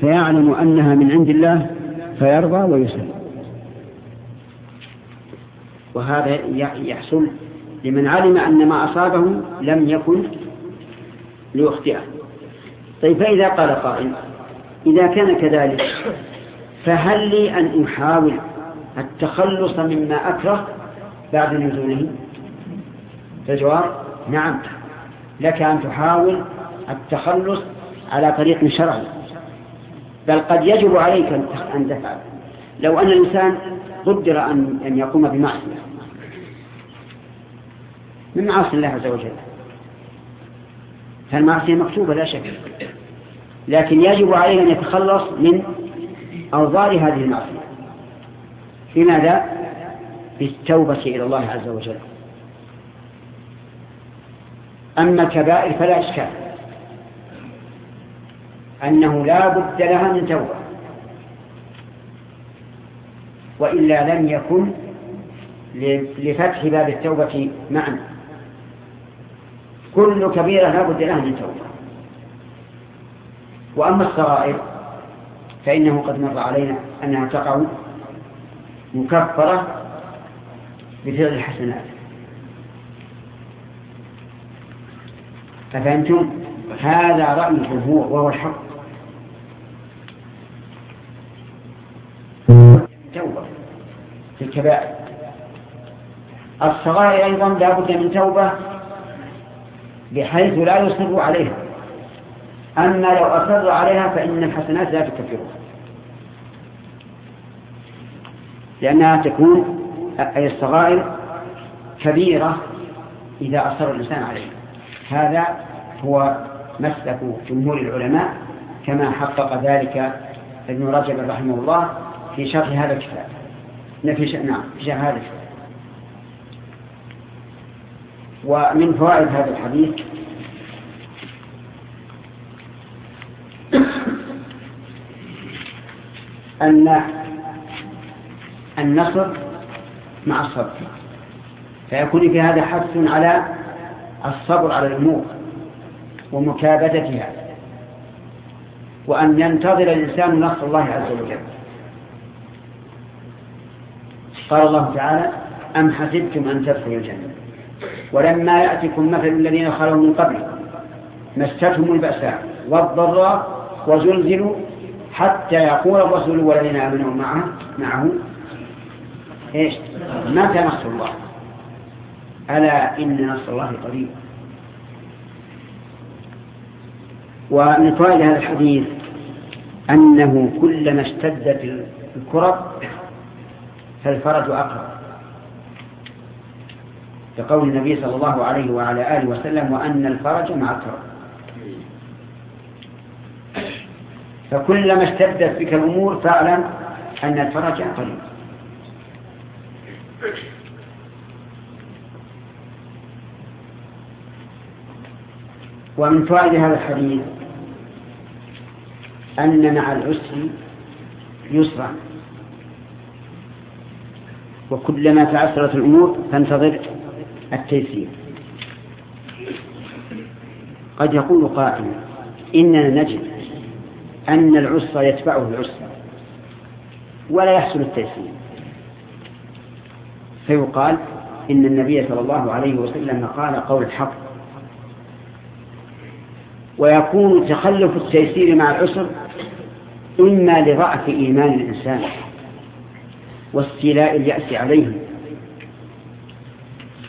فيعلم أنها من عند الله فيرضى ويسلم. وهذا يحصل لمن علم أن ما أصابه لم يكن ليخطئه طيب فإذا قال قائل إذا كان كذلك فهل لي أن أحاول التخلص مما أكره بعد نزوله. الجواب نعم. لك أن تحاول التخلص على طريق شرعي. بل قد يجب عليك أن تفعل. لو أن الإنسان قدر أن أن يقوم بمعصية. من معاصي الله عز وجل؟ فالمعصية مكتوبة لا شك. لكن يجب عليه أن يتخلص من أوضار هذه المعصية. في ماذا؟ بالتوبة إلى الله عز وجل. أما الكبائر فلا إشكال. أنه لا بد لها من توبة. وإلا لم يكن لفتح باب التوبة معا. كل كبيرة لا بد لها من توبة. وأما الصغائر فإنه قد مر علينا أنها تقع مكفرة بفعل الحسنات. أفهمتم؟ هذا رأي الجمهور وهو الحق. توبة في الكبائر. الصغائر أيضا لا بد من توبة بحيث لا يصر عليها. أما لو أصر عليها فإن الحسنات لا تكفرها. لأنها تكون أي الصغائر كبيرة إذا أصر الإنسان عليها. هذا هو مسلك جمهور العلماء كما حقق ذلك ابن رجب رحمه الله في شرح هذا الكتاب. في نعم في شرح هذا الكتاب. ومن فوائد هذا الحديث أن النصر مع الصبر. فيكون في هذا حث على الصبر على الأمور ومكابدتها. وأن ينتظر الإنسان نصر الله عز وجل. قال الله تعالى أم حسبتم أن تدخلوا الجنة؟ ولما يأتكم مثل الذين خلوا من قبل مستهم البأساء والضراء وزلزلوا حتى يقول الرسول والذين آمنوا معه معه إيش؟ متى نصر الله. ألا إن نصر الله قريب. ومن فوائد هذا الحديث أنه كلما اشتدت الكرب فالفرج أقرب. لقول النبي صلى الله عليه وعلى آله وسلم وأن الفرج مع الكرب فكلما اشتدت بك الأمور فاعلم أن الفرج قريب. ومن فوائد هذا الحديث أن مع العسر يسرا. وكلما تعسرت الأمور فانتظر التيسير. قد يقول قائل إننا نجد أن العسر يتبعه العسر ولا يحصل التيسير. فيقال إن النبي صلى الله عليه وسلم قال قول الحق ويكون تخلف التيسير مع العسر إما لضعف إيمان الإنسان واستيلاء اليأس عليه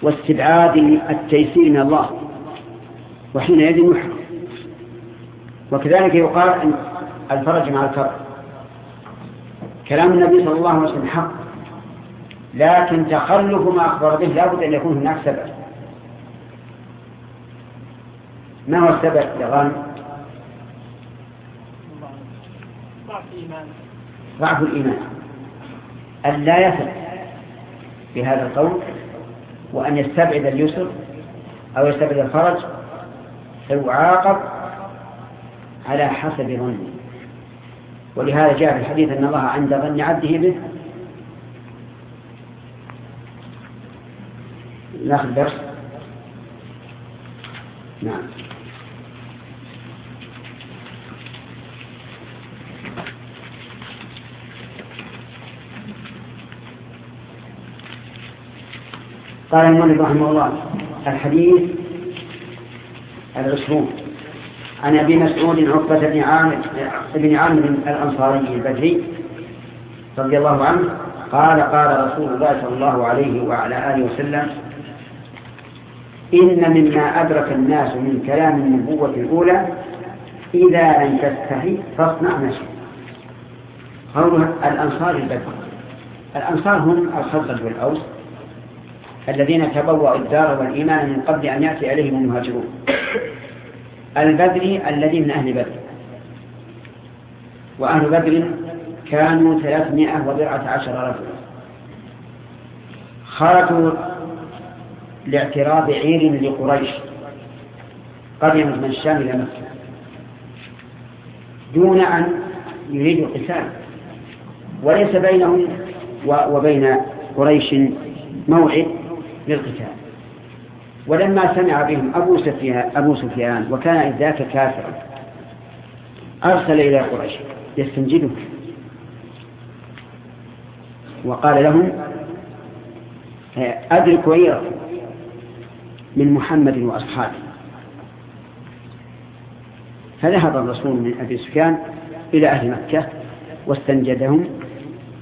واستبعاد التيسير من الله وحينئذ يحرم وكذلك يقال الفرج مع الكرب كلام النبي صلى الله عليه وسلم حق لكن تخلف ما أخبر به لابد أن يكون هناك سبب. ما هو السبب يا غانم ضعف الإيمان. أن لا يثق بهذا القول وأن يستبعد اليسر أو يستبعد الفرج فيعاقب على حسب ظنه. ولهذا جاء في الحديث أن الله عند ظن عبده به. ناخذ درس. نعم. قال المؤلف رحمه الله الحديث العشرون. عن أبي مسعود عقبة بن عامر بن عامر الأنصاري البدري رضي الله عنه قال قال رسول الله صلى الله عليه وعلى آله وسلم إن مما أدرك الناس من كلام النبوة الأولى إذا لم تستحي فاصنع ما شئت. قوله الأنصار البدري الأنصار هم الخزرج والأوس. الذين تبوأوا الدار والإيمان من قبل أن يأتي عليهم المهاجرون. البدر الذي من أهل بدر. وأهل بدر كانوا ثلاثمائة وبضعة عشر رجلا. خرجوا لاعتراض عير لقريش قدمت من الشام إلى مكة. دون أن يريدوا القتال. وليس بينهم وبين قريش موعد. للقتال. ولما سمع بهم أبو سفيان, أبو سفيان وكان ذاك كافرا أرسل إلى قريش يستنجدهم. وقال لهم أدرك ويركم من محمد وأصحابه. فذهب الرسول من أبي سفيان إلى أهل مكة واستنجدهم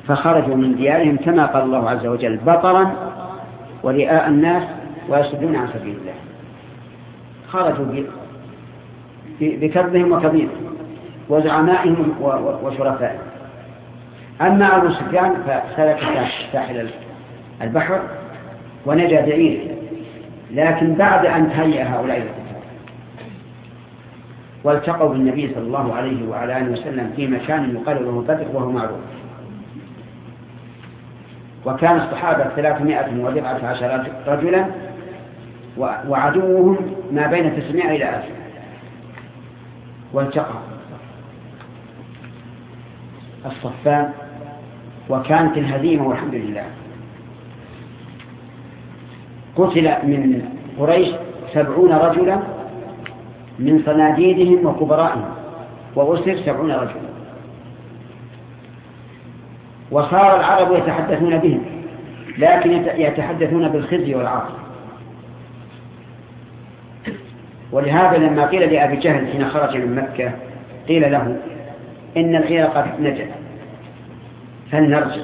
فخرجوا من ديارهم كما قال الله عز وجل بطرا ورئاء الناس ويصدون عن سبيل الله. خرجوا بكربهم وكبيرهم وزعمائهم وشرفائهم. أما أبو سفيان فسلك ساحل البحر ونجا بعيره لكن بعد أن تهيأ هؤلاء الكفار والتقوا بالنبي صلى الله عليه وعلى آله وسلم في مكان يقال بدر وهو معروف. وكان الصحابة ثلاثمائة وبضعة عشر رجلا وعدوهم ما بين تسعمائة إلى ألف. والتقى. الصفان. وكانت الهزيمة والحمد لله. قتل من قريش سبعون رجلا من صناديدهم وكبرائهم. وأسر سبعون رجلا. وصار العرب يتحدثون بهم لكن يتحدثون بالخزي والعار ولهذا لما قيل لأبي جهل حين خرج من مكة قيل له إن العير قد نجت فلنرجع.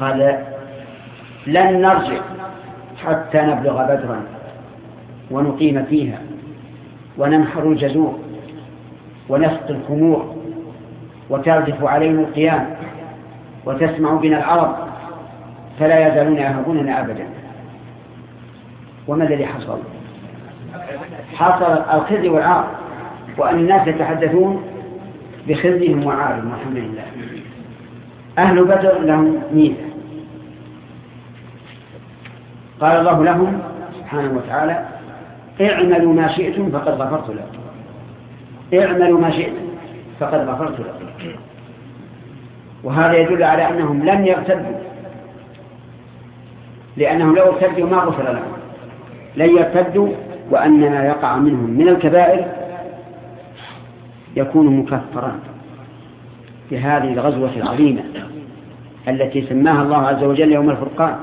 قال لن نرجع حتى نبلغ بدرا ونقيم فيها وننحر الجزور ونسقي الخمور وترجف علينا القيام. وتسمع بنا العرب فلا يزالون يهبوننا أبدا. وما الذي حصل؟ حصل الخزي والعار وأن الناس يتحدثون بخزيهم وعارهم والحمد لله. أهل بدر لهم ميزة. قال الله لهم سبحانه وتعالى اعملوا ما شئتم فقد غفرت لكم. اعملوا ما شئتم فقد غفرت لكم. وهذا يدل على أنهم لم يرتدوا لأنهم لو ارتدوا ما غفر لهم. لن يرتدوا وأن ما يقع منهم من الكبائر يكون مكفرا في هذه الغزوة العظيمة التي سماها الله عز وجل يوم الفرقان.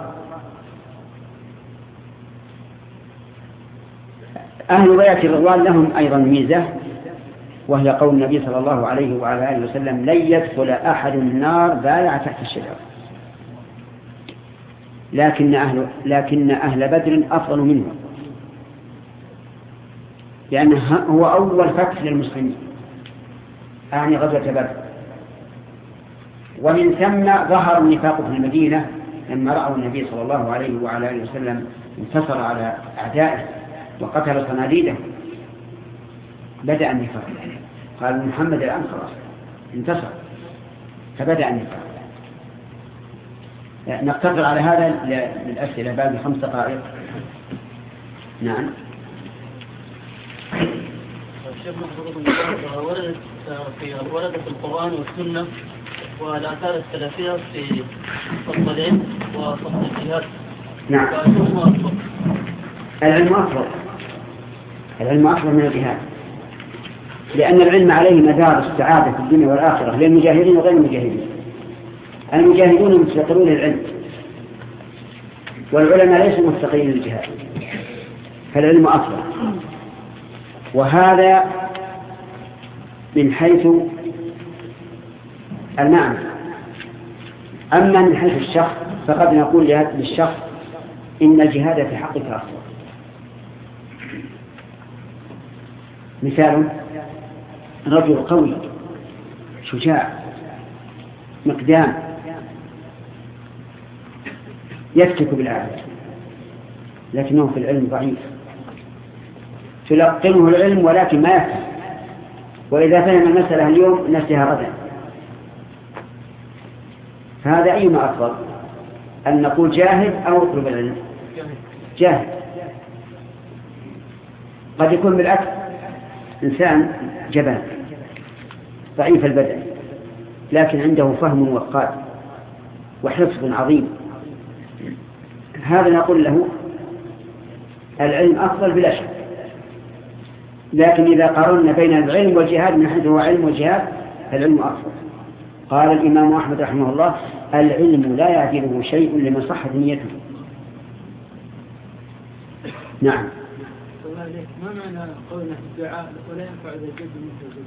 أهل بيت الرضوان لهم أيضا ميزة وهي قول النبي صلى الله عليه وعلى آله وسلم لن يدخل أحد النار بايع تحت الشجرة. لكن أهل, لكن أهل بدر أفضل منهم لأنه هو أول فتح للمسلمين. أعني غزوة بدر. ومن ثم ظهر النفاق في المدينة لما رأوا النبي صلى الله عليه وعلى آله وسلم انتصر على أعدائه وقتل صناديده. بدأ النفاق. قال محمد الآن خلاص انتصر. فبدأ النفاق. نقتصر على هذا للأسئلة. بعد خمس دقائق. نعم. الشيخ وردت في وردت في القرآن والسنة والآثار السلفية في فصل العلم وفصل الجهاد. نعم. العلم أفضل. العلم أفضل من الجهاد. لأن العلم عليه مدار السعادة في الدنيا والآخرة للمجاهدين وغير المجاهدين. المجاهدون مستقرون للعلم. والعلماء ليسوا مستقلين للجهاد. فالعلم أفضل. وهذا من حيث المعنى. أما من حيث الشخص فقد نقول للشخص إن الجهاد في حقك أفضل. مثال رجل قوي شجاع مقدام يفتك بالآية لكنه في العلم ضعيف. تلقنه العلم ولكن ما يفهم. وإذا فهم المسألة اليوم نسيها غدا. فهذا أيما أفضل؟ أن نقول جاهد أو اطلب العلم؟ جاهد. قد يكون بالعكس إنسان جبان ضعيف البدن لكن عنده فهم وقاد وحفظ عظيم. هذا نقول له العلم أفضل بلا شك. لكن إذا قارنا بين العلم والجهاد من حيث هو علم وجهاد فالعلم أفضل. قال الإمام أحمد رحمه الله العلم لا يعجبه شيء لمن صحت نيته. نعم. ما معنى قولنا الدعاء؟ ولا ينفع إذا جد مثل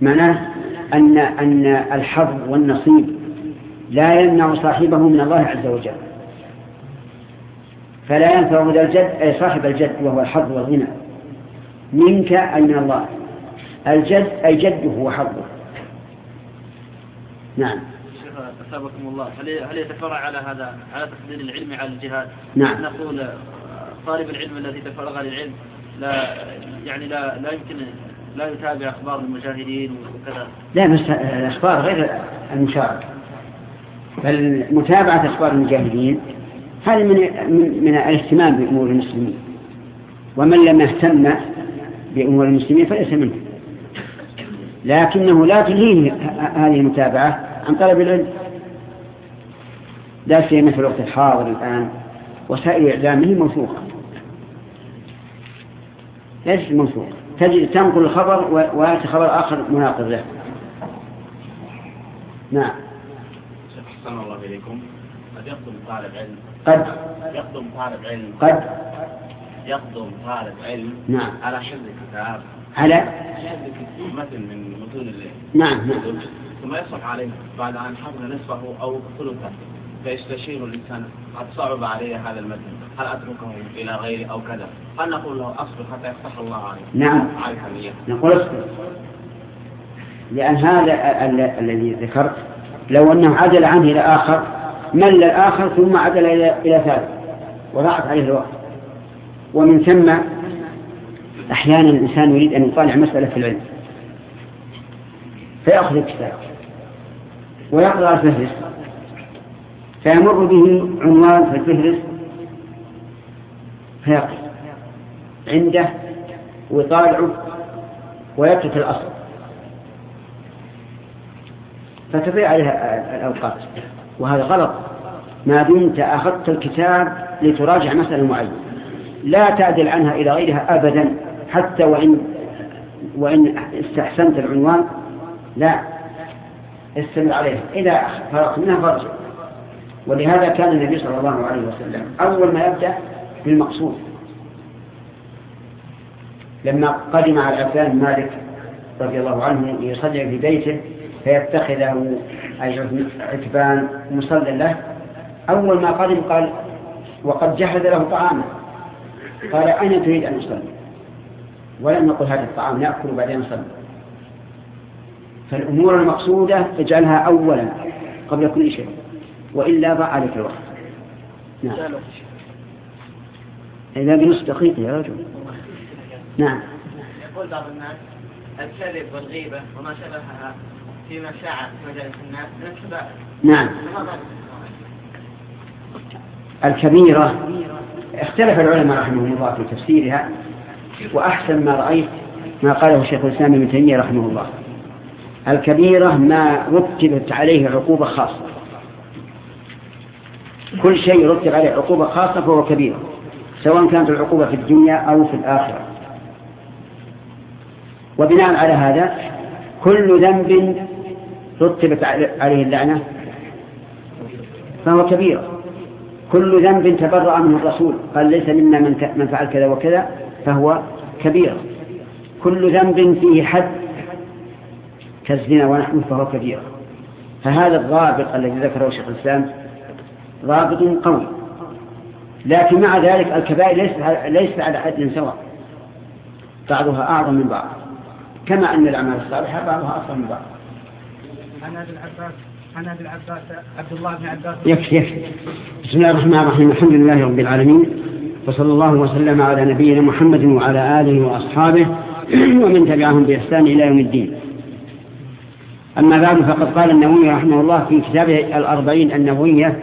معناه أن أن الحظ والنصيب لا يمنع صاحبه من الله عز وجل. فلا ينفع ذا الجد أي صاحب الجد وهو الحظ والغنى منك أي من الله. الجد أي جده وحظه نعم. شيخ أثابكم الله. هل هل يتفرع على هذا على تفضيل العلم على الجهاد؟ نعم. نقول طالب العلم الذي تفرغ للعلم لا يعني لا لا يمكن لا يتابع أخبار المجاهدين وكذا. لا بس الأخبار غير المشاركة. بل متابعة أخبار المجاهدين هذا من من, من الاهتمام بأمور المسلمين. ومن لم يهتم بأمور المسلمين فليس منه لكنه لا تلهيه هذه المتابعة عن طلب العلم. لا سيما في الوقت الحاضر الآن وسائل إعلامه موثوقة. ليست موثوقة تجد تنقل الخبر ويأتي خبر آخر مناقض له. نعم. أحسن الله إليكم. قد يقدم طالب علم. قد. يقدم طالب علم. قد. يقدم طالب علم. نعم. على حفظ كتاب على. حفظ مثل من متون الليل نعم نعم. ثم يصح عليه بعد أن حفظ نصفه أو ثلثه فيستشير الإنسان. قد صعب علي هذا المتن هل أتركه إلى غيري أو كذا؟ هل نقول له أصبر حتى يفتح الله عليه نعم. على الحمية نقول أصبر. لأن هذا الذي ذكرت لو أنه عدل عنه إلى آخر مل الآخر ثم عدل إلى إلى ثالث وضاعت عليه الوقت. ومن ثم أحيانا الإنسان يريد أن يطالع مسألة في العلم فيأخذ الكتاب ويقرأ الفهرس فيمر به عنوان في الفهرس فيقف عنده ويطالعه ويترك الأصل. فتضيع عليها الأوقات. وهذا غلط. ما دمت أخذت الكتاب لتراجع مسألة معينة. لا تعدل عنها إلى غيرها أبدا. حتى وإن وإن استحسنت العنوان لا. استمر عليها. إذا فرغت منها فارجع ولهذا كان النبي صلى الله عليه وسلم أول ما يبدأ بالمقصود. لما قدم على عثمان مالك رضي الله عنه يصلي في بيته فيتخذه أي عتبان مصلى له. أول ما قدم قال وقد جهز له طعاما. قال أين تريد أن أصلي؟ ولم يقل هذا الطعام نأكل وبعدين نصلي. فالأمور المقصودة اجعلها أولا قبل كل شيء. وإلا ضاع عليك الوقت. نعم. إذا بنص دقيقة يا رجل. نعم. يقول بعض الناس الكذب والغيبة وما شبهها فيما شاع في مجالس الناس من الكبائر. نعم. الكبيرة اختلف العلماء رحمهم الله في تفسيرها وأحسن ما رأيت ما قاله شيخ الإسلام ابن تيمية رحمه الله. الكبيرة ما رتبت عليه عقوبة خاصة. كل شيء رتب عليه عقوبة خاصة فهو كبيرة سواء كانت العقوبة في الدنيا أو في الآخرة. وبناء على هذا كل ذنب رتبت عليه اللعنة فهو كبيرة كل ذنب تبرأ منه الرسول قال ليس منا من فعل كذا وكذا. فهو كبيرة كل ذنب فيه حد كالزنا ونحن فهو كبيرة فهذا الضابط الذي ذكره شيخ الإسلام ضابط قوي لكن مع ذلك الكبائر ليست ليست على حد سواء. بعضها أعظم من بعض. كما أن الأعمال الصالحة بعضها أفضل من بعض. عن أبي العباس عن أبي العباس عبد الله بن عباس. يكفي يكفي. بسم الله الرحمن الرحيم. الحمد لله رب العالمين. وصلى الله وسلم على نبينا محمد وعلى آله وأصحابه *clears throat* ومن تبعهم بإحسان إلى يوم الدين. أما بعد فقد قال النووي رحمه الله في كتابه الأربعين النووية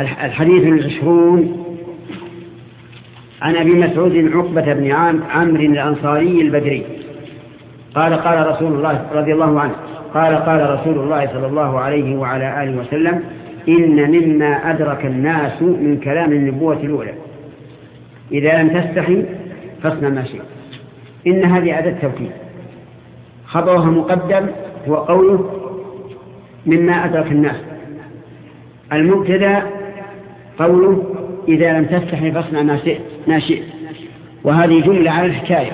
الحديث العشرون عن أبي مسعود عقبة بن عمرو الأنصاري البدري. قال قال رسول الله رضي الله عنه قال قال رسول الله صلى الله عليه وعلى آله وسلم إن مما أدرك الناس من كلام النبوة الأولى. إذا لم تستحي فاصنع ما شئت. إن هذه أداة توكيد. خبرها مقدم هو قوله مما أدرك الناس. المبتدأ قوله إذا لم تستحي فاصنع ما شئت ما شئت. وهذه جملة على الحكاية.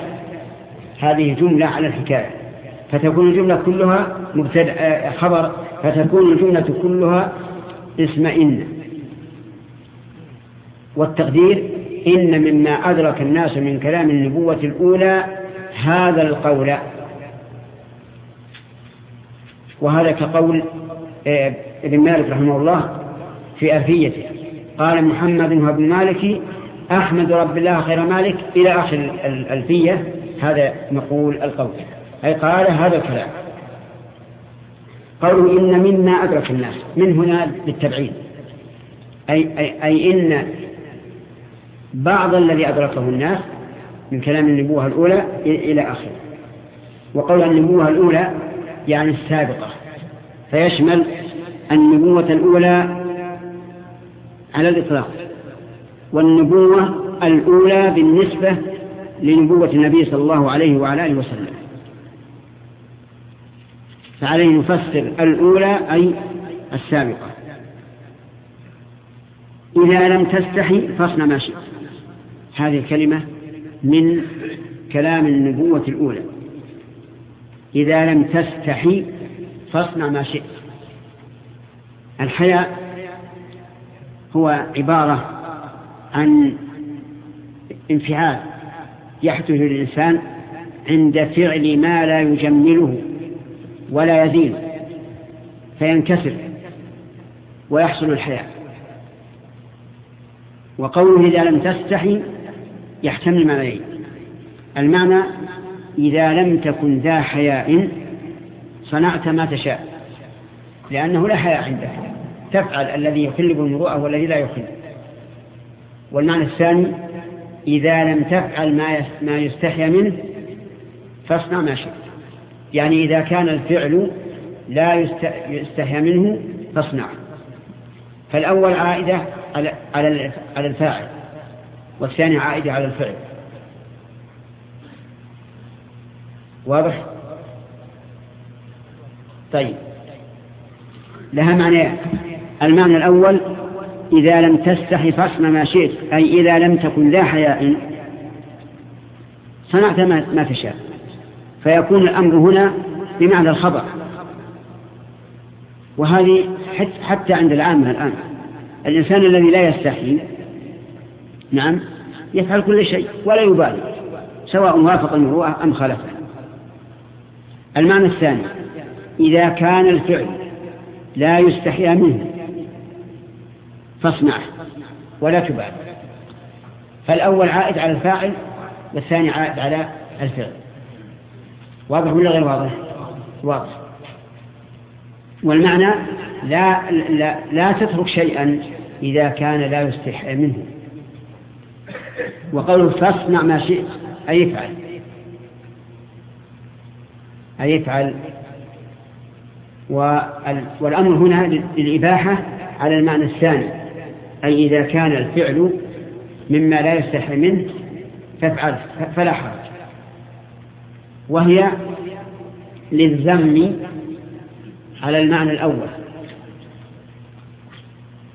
هذه جملة على الحكاية. فتكون الجملة كلها مبتدأ آه، خبر. فتكون الجملة كلها اسم إن. والتقدير إن مما أدرك الناس من كلام النبوة الأولى هذا القول. وهذا كقول آه، ابن مالك رحمه الله في ألفيته قال محمد وابن مالك أحمد رب الله خير مالك إلى آخر الألفية هذا نقول القول. أي قال هذا الكلام. قوله إن منا أدرك الناس من هنا للتبعيد أي, أي, أي إن بعض الذي أدركه الناس من كلام النبوة الأولى إلى آخره. وقول النبوة الأولى يعني السابقة. فيشمل النبوة الأولى على الإطلاق. والنبوة الأولى بالنسبة لنبوة النبي صلى الله عليه وعلى آله وسلم. فعليه نفسر الأولى أي السابقة. إذا لم تستحي فاصنع ما شئت. هذه الكلمة من كلام النبوة الأولى. إذا لم تستحي فاصنع ما شئت. الحياء هو عبارة عن انفعال يحدث للإنسان عند فعل ما لا يجمله ولا يزيل فينكسر ويحصل الحياء. وقوله إذا لم تستحي يحتمل معنيين. المعنى إذا لم تكن ذا حياء صنعت ما تشاء لأنه لا حياء عندك. تفعل الذي يخل بالمروءة والذي لا يخل والمعنى الثاني إذا لم تفعل ما ما يستحيا منه فاصنع ما شئت. يعني إذا كان الفعل لا يستحيا منه فاصنع. فالأول عائدة على على الفاعل والثاني عائدة على الفعل. واضح؟ طيب. لها معنى المعنى الأول إذا لم تستحي فاصنع ما شئت أي إذا لم تكن ذا حياء صنعت ما تشاء. فيكون الأمر هنا بمعنى الخبر. وهذه حتى عند العامة الآن. الإنسان الذي لا يستحي نعم يفعل كل شيء ولا يبالي سواء وافق المروءة أم خالفها المعنى الثاني إذا كان الفعل لا يستحيا منه فاصنعه ولا تبالي فالأول عائد على الفاعل والثاني عائد على الفعل. واضح ولا غير واضح؟ واضح. والمعنى لا, لا, لا تترك شيئا إذا كان لا يستحي منه. وقوله فاصنع ما شئت أي افعل. أي افعل. والأمر هنا للإباحة على المعنى الثاني. أي إذا كان الفعل مما لا يستحي منه فلا حرج. وهي للذم على المعنى الأول.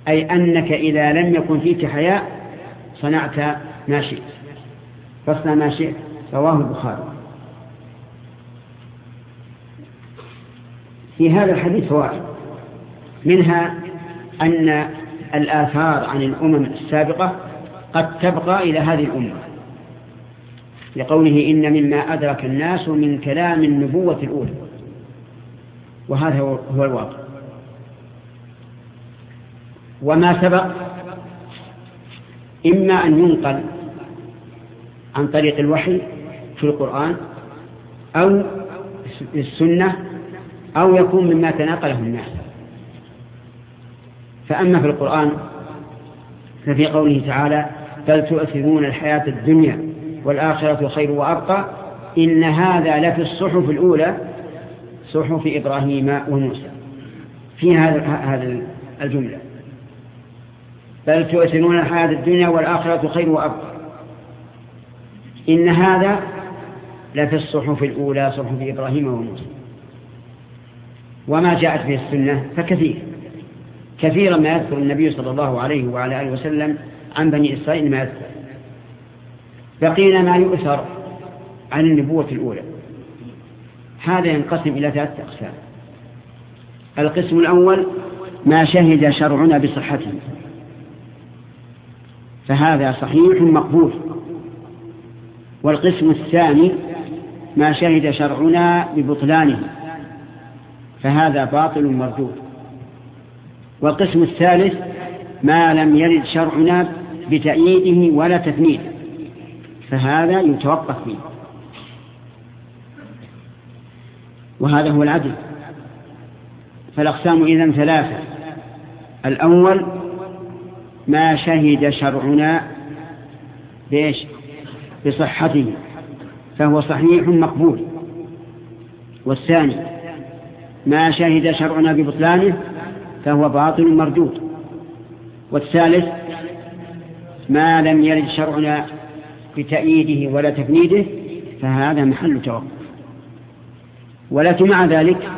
أي أنك إذا لم يكن فيك حياء صنعت ما شئت. فاصنع ما شئت رواه البخاري. في هذا الحديث فوائد منها أن الآثار عن الأمم السابقة قد تبقى إلى هذه الأمة. لقوله إن مما أدرك الناس من كلام النبوة الأولى. وهذا هو الواقع. وما سبق إما أن ينقل عن طريق الوحي في القرآن أو السنة أو يكون مما تناقله الناس. فأما في القرآن ففي قوله تعالى بل تؤثرون الحياة الدنيا والآخرة خير وأبقى إن هذا لفي الصحف الأولى صحف إبراهيم وموسى. في هذا الجملة. بل تؤثرون الحياة الدنيا والآخرة خير وأبقى. إن هذا لفي الصحف الأولى صحف إبراهيم وموسى. وما جاءت به السنة فكثير. كثيرا ما يذكر النبي صلى الله عليه وعلى آله وسلم عن بني إسرائيل ما يذكر. بقينا ما يؤثر عن النبوة الأولى. هذا ينقسم إلى ثلاثة أقسام. القسم الأول ما شهد شرعنا بصحته. فهذا صحيح مقبول. والقسم الثاني ما شهد شرعنا ببطلانه. فهذا باطل مردود. والقسم الثالث ما لم يرد شرعنا بتأييده ولا تثنيده فهذا يتوقف فيه وهذا هو العدل. فالأقسام إذن ثلاثة. الأول ما شهد شرعنا بإيش؟ بصحته فهو صحيح مقبول. والثاني ما شهد شرعنا ببطلانه فهو باطل مردود. والثالث ما لم يرد شرعنا بتأييده ولا تفنيده فهذا محل توقف. ولكن مع ذلك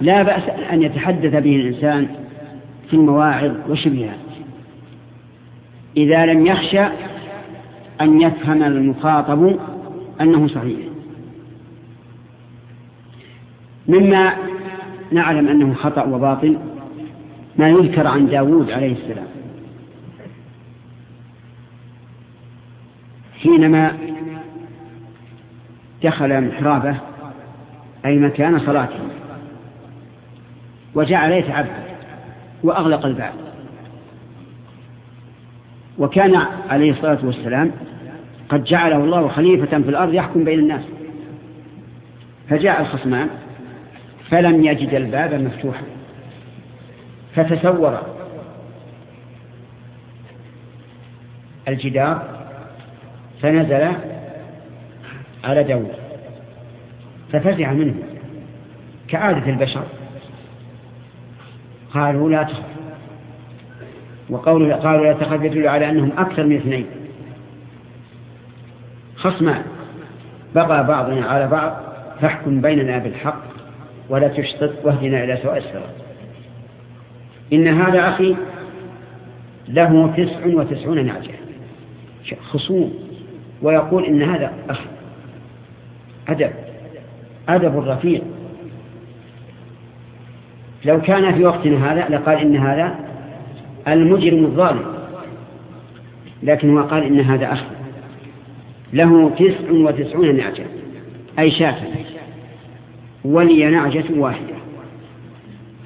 لا بأس أن يتحدث به الإنسان في المواعظ وشبهها. إذا لم يخشى أن يفهم المخاطب أنه صحيح. مما نعلم أنه خطأ وباطل ما يذكر عن داود عليه السلام. حينما دخل محرابه أي مكان صلاته وجعل يتعبد وأغلق الباب. وكان عليه الصلاة والسلام قد جعله الله خليفة في الأرض يحكم بين الناس. فجاء الخصمان فلم يجد الباب مفتوحا. فتسور. الجدار فنزل على داود ففزع منه كعادة البشر. قالوا لا تخف. وقالوا قالوا لا تخف يدل على أنهم أكثر من اثنين. خصمان بقى بعضنا على بعض فاحكم بيننا بالحق ولا تشطط واهدنا إلى سواء الصراط. إن هذا أخي له تسع وتسعون نعجة خصوم. ويقول إن هذا أخي أدب. أدب رفيع لو كان في وقتنا هذا لقال إن هذا المجرم الظالم. لكن هو قال إن هذا أخ. له تسع وتسعون نعجة أي شاة. ولي نعجة واحدة.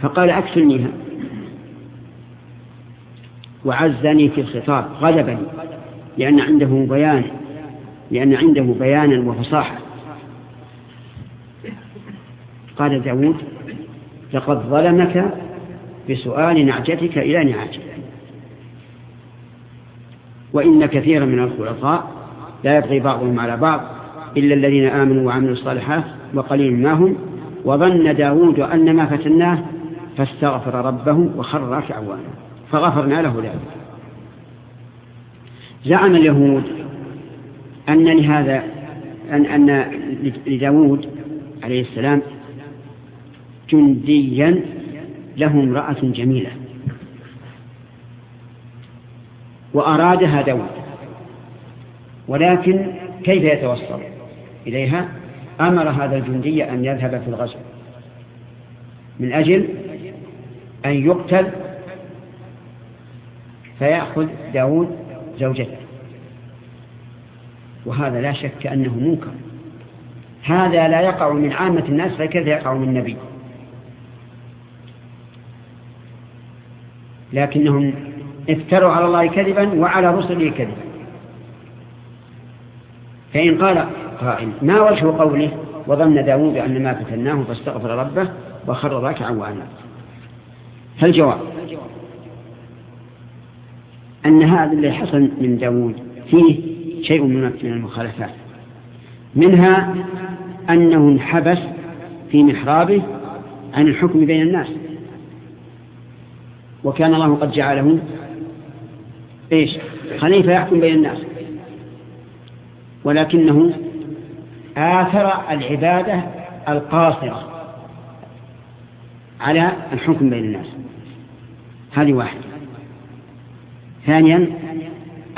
فقال أكفلنيها. وعزني في الخطاب غلبني لأن عنده بيان لأن عنده بيانا وفصاحة. قال داود لقد ظلمك بسؤال نعجتك إلى نعاجة. وإن كثيرا من الخلطاء لا يبغي بعضهم على بعض إلا الذين آمنوا وعملوا الصالحات وقليل ما هم. وظن داود أن ما فتناه فاستغفر ربه وخر راكعا فغفرنا له ذلك. زعم اليهود أن لهذا أن, أن لداود عليه السلام جنديا له امرأة جميلة. وأرادها داود. ولكن كيف يتوصل إليها؟ أمر هذا الجندي أن يذهب في الغزو. من أجل أن يقتل فيأخذ داود زوجته. وهذا لا شك أنه منكر. هذا لا يقع من عامة الناس فكيف يقع من النبي؟ لكنهم افتروا على الله كذبا وعلى رسله كذبا. فإن قال قائل ما وجه قوله وظن داود أن ما فتناه فاستغفر ربه وخر راكعا وأناب؟ فالجواب أن هذا اللي حصل من داود فيه شيء من المخالفات. منها أنه انحبس في محرابه عن الحكم بين الناس. وكان الله قد جعله إيش؟ خليفة يحكم بين الناس. ولكنه آثر العبادة القاصرة على الحكم بين الناس. هذه واحدة. ثانيا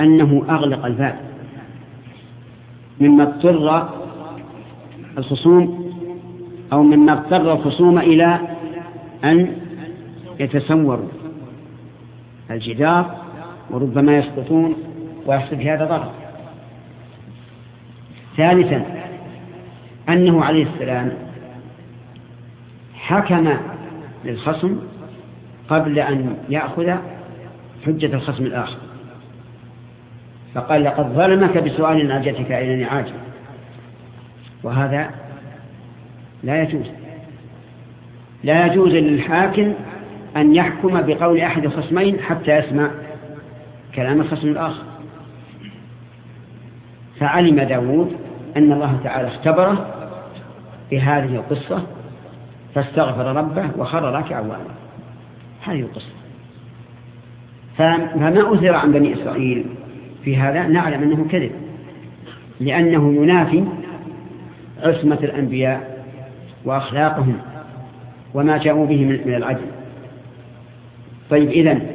أنه أغلق الباب. مما اضطر الخصوم أو مما اضطر الخصوم إلى أن يتسوروا الجدار وربما يسقطون ويحصل هذا ضرر ثالثا أنه عليه السلام حكم للخصم قبل أن يأخذ حجة الخصم الآخر. فقال لقد ظلمك بسؤال ناجتك إلى نعاجه. وهذا لا يجوز. لا يجوز للحاكم أن يحكم بقول أحد الخصمين حتى يسمع كلام الخصم الآخر. فعلم داود أن الله تعالى اختبره بهذه القصة فاستغفر ربه وخر راكعا وأنا هذه القصة. فما أثر عن بني إسرائيل في هذا؟ نعلم أنه كذب. لأنه ينافي عصمة الأنبياء وأخلاقهم وما جاءوا به من العدل. طيب إذن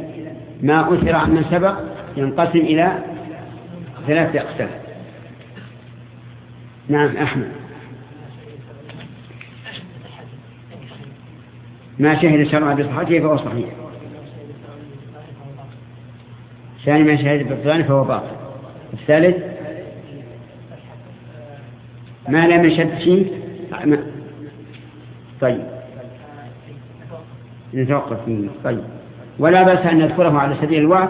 ما أثر عن من سبق ينقسم إلى ثلاثة أقسام. نعم أحمد. ما شهد شرع بصحته فهو صحيح؟ ثاني ما شهد بالبطلان فهو باطل. الثالث؟ ما لم يشهد شيء؟ طيب. نتوقف فيه طيب. ولا بأس أن نذكره على سبيل الوعد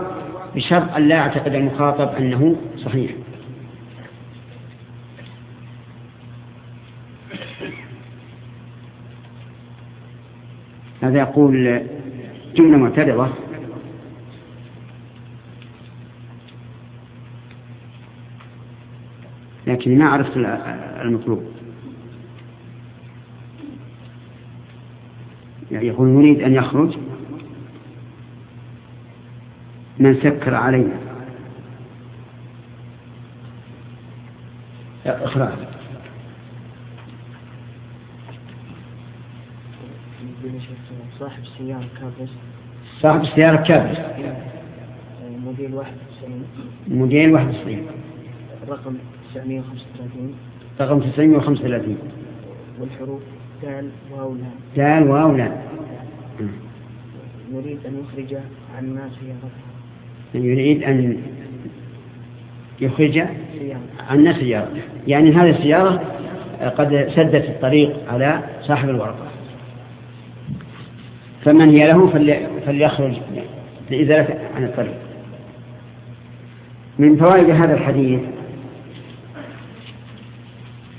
بشرط أن لا يعتقد المخاطب أنه صحيح. هذا يقول جملة معترضة. لكن ما عرفت المطلوب. يعني يقول نريد أن يخرج. من سكر علينا. إخراج صاحب السيارة كابس صاحب السيارة كابس موديل 91 موديل 91 رقم 935 رقم 935 والحروف دال واو لام دال واو لام نريد أن يخرج عنا سيارته يريد أن يخرج سيارة. عنا سيارته يعني هذه السيارة قد سدت الطريق على صاحب الورقة. فمن هي له فلي- فليخرج لإزالة عن الطريق. من فوائد هذا الحديث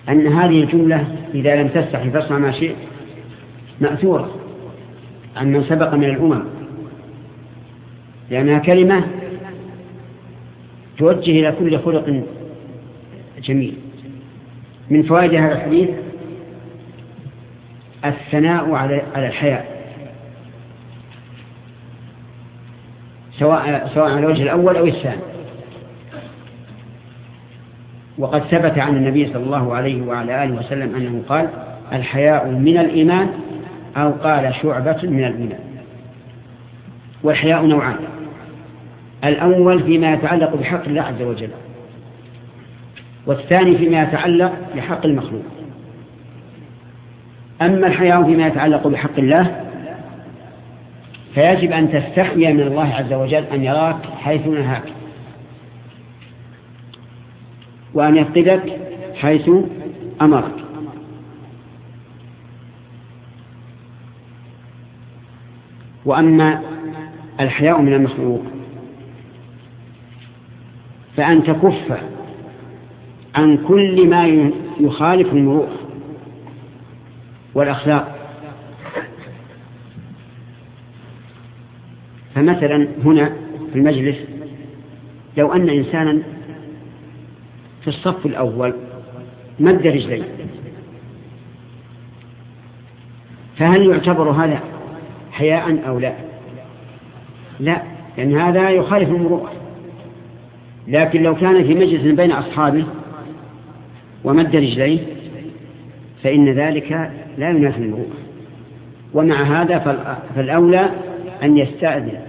أن هذه الجملة إذا لم تستحي فاصنع ما شئت مأثورة عن من سبق من الأمم. لأنها كلمة توجه إلى كل خلق جميل. من فوائد هذا الحديث الثناء على الحياء. سواء سواء على الوجه الأول أو الثاني. وقد ثبت عن النبي صلى الله عليه وعلى آله وسلم أنه قال الحياء من الإيمان أو قال شعبة من الإيمان. والحياء نوعان. الأول فيما يتعلق بحق الله عز وجل والثاني فيما يتعلق بحق المخلوق. أما الحياء فيما يتعلق بحق الله فيجب أن تستحي من الله عز وجل أن يراك حيث نهاك. وأن يفقدك حيث أمرك وأما الحياء من المخلوق فأن تكف عن كل ما يخالف المروءة والأخلاق. فمثلا هنا في المجلس لو أن إنسانا في الصف الأول مد رجليه فهل يعتبر هذا حياء أو لا؟ لا لأن هذا يخالف المروءة لكن لو كان في مجلس بين أصحابه ومد رجليه فإن ذلك لا ينافي المروءة ومع هذا فالأولى أن يستأذن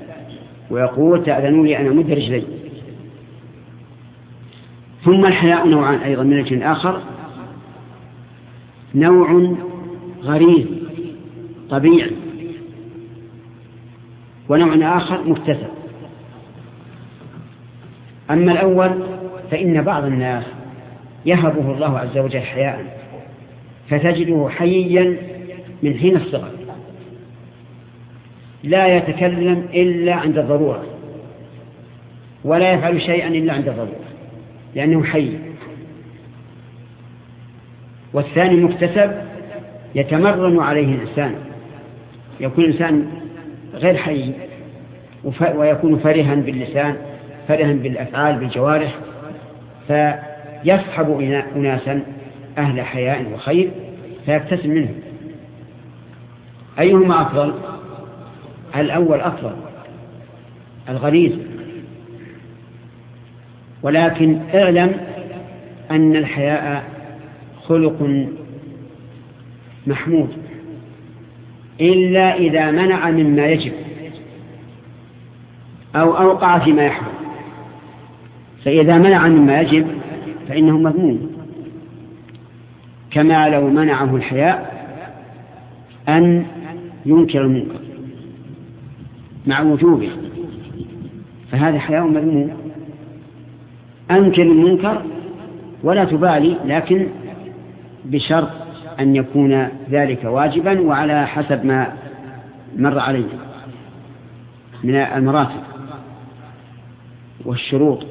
ويقول تأذنوا لي أن أمد رجلي ثم الحياء نوعان أيضا من الجن. آخر نوع غريب طبيعي. ونوع آخر مكتسب. أما الأول فإن بعض الناس يهبه الله عز وجل حياء فتجده حيا من حين الصغر. لا يتكلم إلا عند الضرورة ولا يفعل شيئا إلا عند الضرورة. لأنه حي. والثاني مكتسب يتمرن عليه الإنسان. يكون الإنسان غير حي ويكون فرها باللسان فرها بالأفعال بالجوارح فيصحب أناسا أهل حياء وخير فيكتسب منهم. أيهما أفضل؟ الأول أفضل الغليظ. ولكن اعلم أن الحياء خلق محمود إلا إذا منع مما يجب أو أوقع فيما يحرم. فإذا منع مما يجب فإنه مذموم. كما لو منعه الحياء أن ينكر المنكر مع وجوبه فهذا حياء مذموم. أنكر المنكر ولا تبالي لكن بشرط أن يكون ذلك واجبا وعلى حسب ما مر عليه من المراتب والشروط.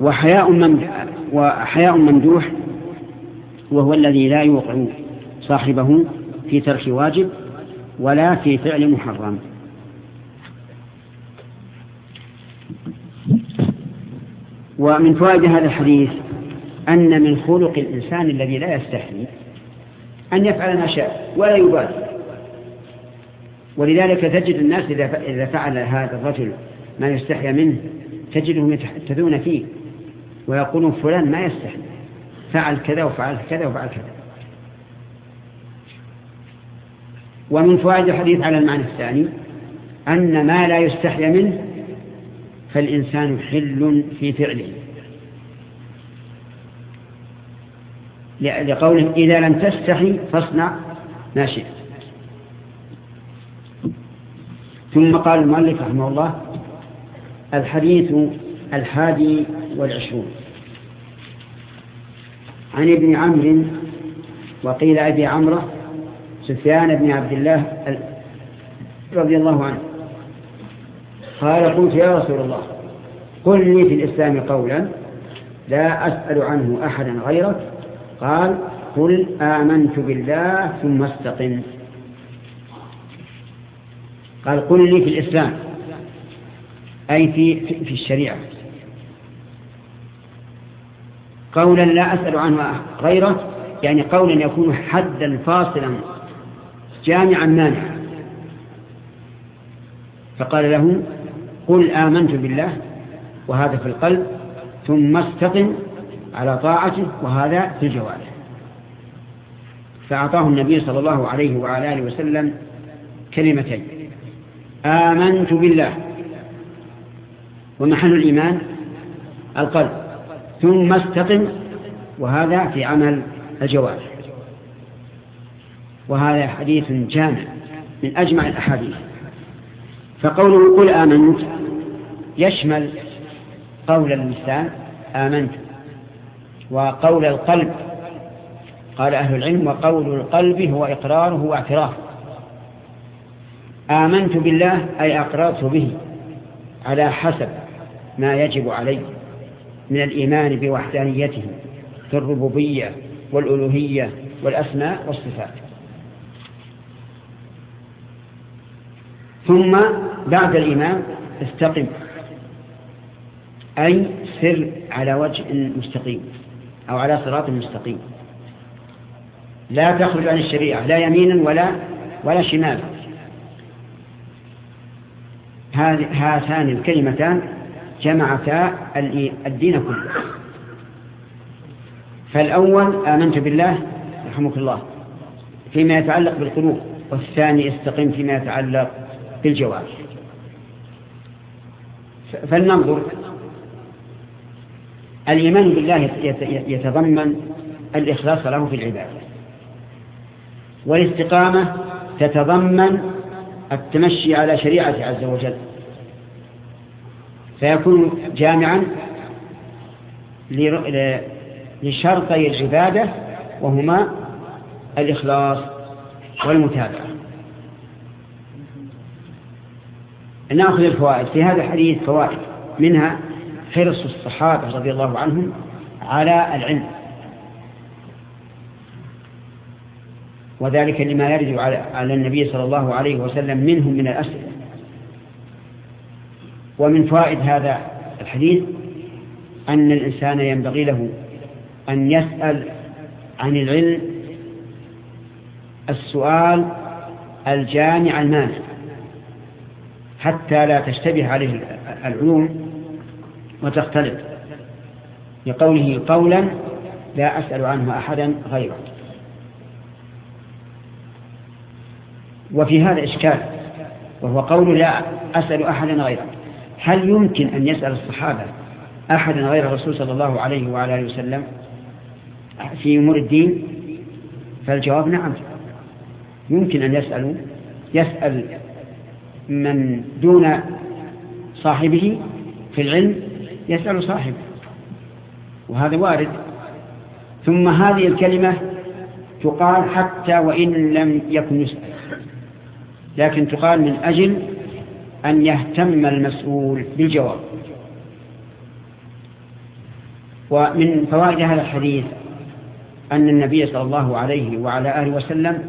وحياء وحياء ممدوح وهو الذي لا يوقع صاحبه في ترك واجب ولا في فعل محرم. ومن فوائد هذا الحديث أن من خلق الإنسان الذي لا يستحي أن يفعل ما شاء ولا يبالي. ولذلك تجد الناس إذا فعل هذا الرجل ما يستحي منه تجدهم يتحدثون فيه ويقولون فلان ما يستحي فعل كذا وفعل كذا وفعل كذا. ومن فوائد الحديث على المعنى الثاني أن ما لا يستحي منه فالإنسان حل في فعله. لقوله إذا لم تستحي فاصنع ما شئت. ثم قال المؤلف رحمه الله الحديث الحادي والعشرون. عن ابن عمرو وقيل أبي عمرو سفيان بن عبد الله رضي الله عنه. قال قلت يا رسول الله قل لي في الإسلام قولا لا أسأل عنه أحدا غيرك قال قل آمنت بالله ثم استقم. قال قل لي في الإسلام. أي في, في الشريعة. قولا لا أسأل عنه غيره يعني قولا يكون حدا فاصلا جامعا مانعا. فقال له قل آمنت بالله. وهذا في القلب. ثم استقم. على طاعته وهذا في الجوارح فأعطاه النبي صلى الله عليه وعلى آله وسلم كلمتين. آمنت بالله. ومحل الإيمان القلب. ثم استقم. وهذا في عمل الجوارح وهذا حديث جامع من أجمع الأحاديث. فقوله قل آمنت يشمل قول اللسان آمنت. وقول القلب. قال أهل العلم وقول القلب هو إقراره واعترافه. آمنت بالله أي أقررت به على حسب ما يجب علي من الإيمان بوحدانيته في الربوبية والألوهية والأسماء والصفات. ثم بعد الإيمان استقم أي سر على وجه مستقيم. أو على صراط مستقيم. لا تخرج عن الشريعة لا يمينا ولا ولا شمالا هاتان الكلمتان جمعتا الدين كله. فالأول آمنت بالله رحمك الله فيما يتعلق بالقلوب والثاني استقم فيما يتعلق بالجوارح. فلننظر الإيمان بالله يتضمن الإخلاص له في العبادة. والاستقامة تتضمن التمشي على شريعة عز وجل. فيكون جامعا لشرطي العبادة وهما الإخلاص والمتابعة. نأخذ الفوائد. في هذا الحديث فوائد. منها حرص الصحابة رضي الله عنهم على العلم. وذلك لما يرد على النبي صلى الله عليه وسلم منهم من الأسئلة. ومن فوائد هذا الحديث أن الإنسان ينبغي له أن يسأل عن العلم السؤال الجامع المانع حتى لا تشتبه عليه العلوم وتختلف. لقوله قولا لا أسأل عنه أحدا غيره. وفي هذا إشكال وهو قول لا أسأل أحدا غيره. هل يمكن أن يسأل الصحابة أحدا غير الرسول صلى الله عليه وعلى آله وسلم في أمور الدين؟ فالجواب نعم. يمكن أن يسألوا يسأل من دون صاحبه في العلم يسأل صاحبه وهذا وارد. ثم هذه الكلمة تقال حتى وإن لم يكن يسأل لكن تقال من أجل أن يهتم المسؤول بالجواب. ومن فوائد هذا الحديث أن النبي صلى الله عليه وعلى آله وسلم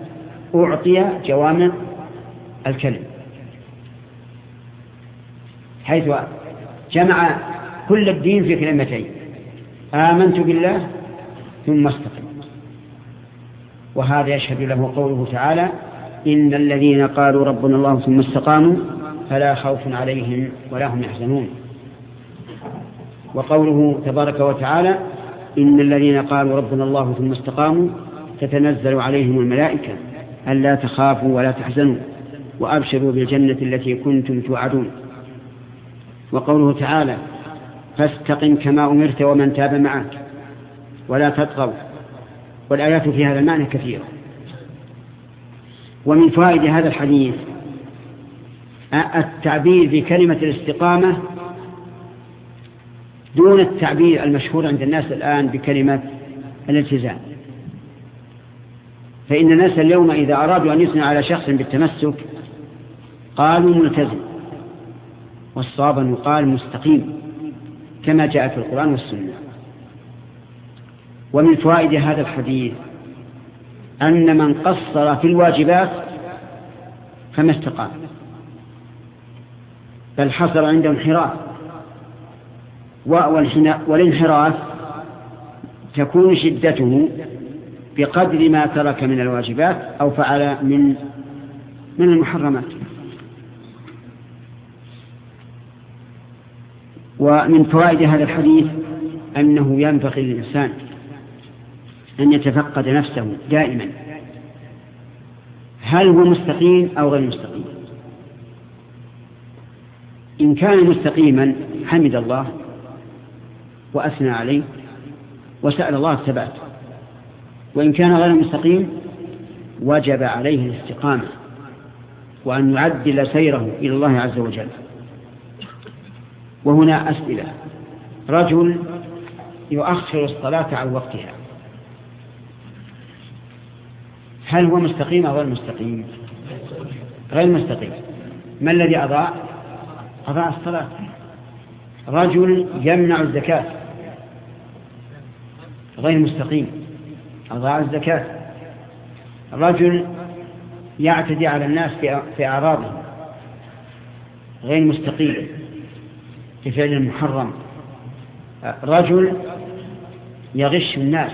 أعطي جوامع الكلم حيث جمع كل الدين في كلمتين آمنت بالله ثم استقم. وهذا يشهد له قوله تعالى إن الذين قالوا ربنا الله ثم استقاموا فلا خوف عليهم ولا هم يحزنون. وقوله تبارك وتعالى إن الذين قالوا ربنا الله ثم استقاموا تتنزل عليهم الملائكة ألا تخافوا ولا تحزنوا وأبشروا بالجنة التي كنتم توعدون. وقوله تعالى فاستقم كما أمرت ومن تاب معك ولا تطغوا. والآيات في هذا المعنى كثيرة. ومن فوائد هذا الحديث التعبير بكلمة الاستقامة دون التعبير المشهور عند الناس الآن بكلمة الالتزام. فإن الناس اليوم إذا أرادوا أن يثنوا على شخص بالتمسك قالوا ملتزم. والصواب أن يقال مستقيم. كما جاء في القرآن والسنة. ومن فوائد هذا الحديث أن من قصر في الواجبات فما استقام. بل حصل عنده انحراف. والانحراف تكون شدته بقدر ما ترك من الواجبات أو فعل من من المحرمات. ومن فوائد هذا الحديث أنه ينبغي للإنسان أن يتفقد نفسه دائما. هل هو مستقيم أو غير مستقيم؟ إن كان مستقيما حمد الله وأثنى عليه وسأل الله الثبات. وإن كان غير مستقيم وجب عليه الاستقامة وأن يعدل سيره إلى الله عز وجل. وهنا أسئلة. رجل يؤخر الصلاة عن وقتها. هل هو مستقيم أو غير مستقيم؟ غير مستقيم. ما الذي أضاع أضاع الصلاة. رجل يمنع الزكاة. غير مستقيم. أضاع الزكاة. رجل يعتدي على الناس في أعراضهم غير مستقيم. بفعل محرم. رجل يغش الناس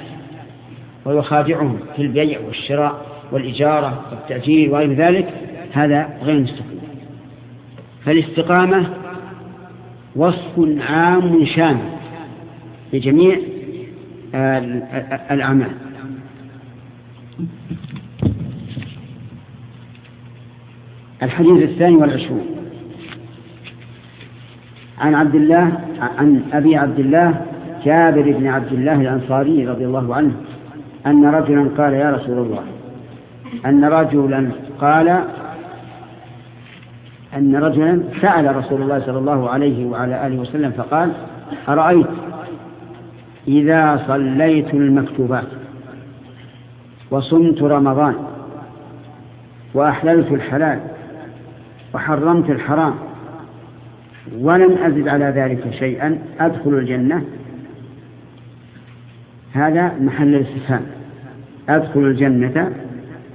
ويخادعهم في البيع والشراء والإجارة والتأجير وغير ذلك هذا غير مستقيم. فالاستقامة وصف عام شامل لجميع الأعمال. الحديث الثاني والعشرون. عن عبد الله عن أبي عبد الله جابر بن عبد الله الأنصاري رضي الله عنه أن رجلا قال يا رسول الله. أن رجلا قال أن رجلا سأل رسول الله صلى الله عليه وعلى آله وسلم فقال أرأيت إذا صليت المكتوبات وصمت رمضان وأحللت الحلال وحرمت الحرام ولم أزد على ذلك شيئا أدخل الجنة. هذا محل الاستفهام. أدخل الجنة؟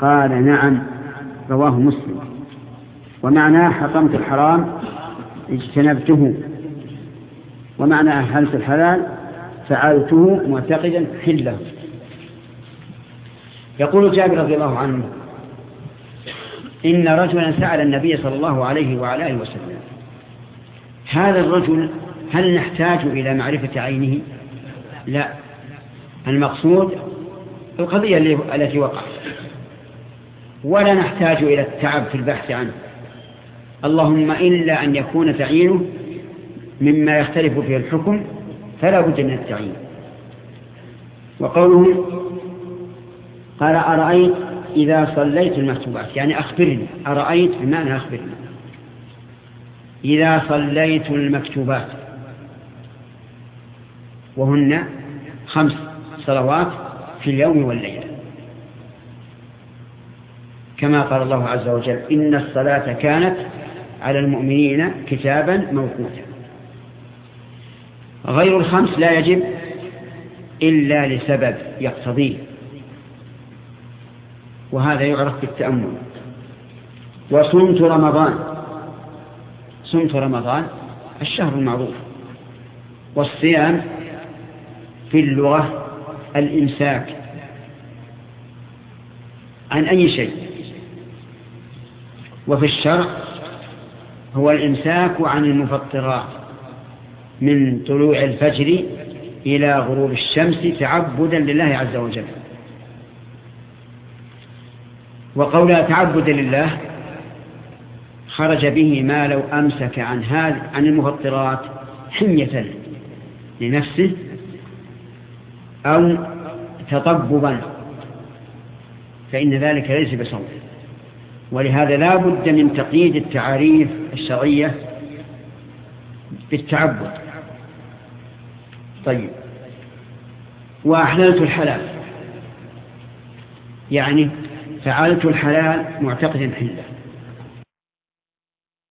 قال نعم رواه مسلم. ومعناه حطمت الحرام اجتنبته. ومعنى أحلت الحلال؟ فعلته معتقدا حله يقول جابر رضي الله عنه إن رجلا سأل النبي صلى الله عليه وعلى آله وسلم هذا الرجل هل نحتاج إلى معرفة عينه؟ لا. المقصود القضية التي وقعت. ولا نحتاج إلى التعب في البحث عنه. اللهم إلا أن يكون تعيينه مما يختلف فيه الحكم فلا بد من التعيين. وقوله قال أرأيت إذا صليت المكتوبات؟ يعني أخبرني. أرأيت بمعنى أخبرني. إذا صليت المكتوبات. وهن خمس صلوات في اليوم والليلة. كما قال الله عز وجل إن الصلاة كانت على المؤمنين كتابا موقوتا. غير الخمس لا يجب إلا لسبب يقتضيه. وهذا يعرف بالتأمل. وصمت رمضان. صمت رمضان الشهر المعروف والصيام في اللغة الإمساك عن أي شيء؟ وفي الشرع هو الإمساك عن المفطرات من طلوع الفجر إلى غروب الشمس تعبدا لله عز وجل. وقولها تعبدا لله خرج به ما لو أمسك عن هذا عن المفطرات حمية لنفسه أو تطببا. فإن ذلك ليس بصوم ولهذا لا بد من تقييد التعاريف الشرعية بالتعبد. طيب. وأحللت الحلال. يعني فعلت الحلال معتقدا حله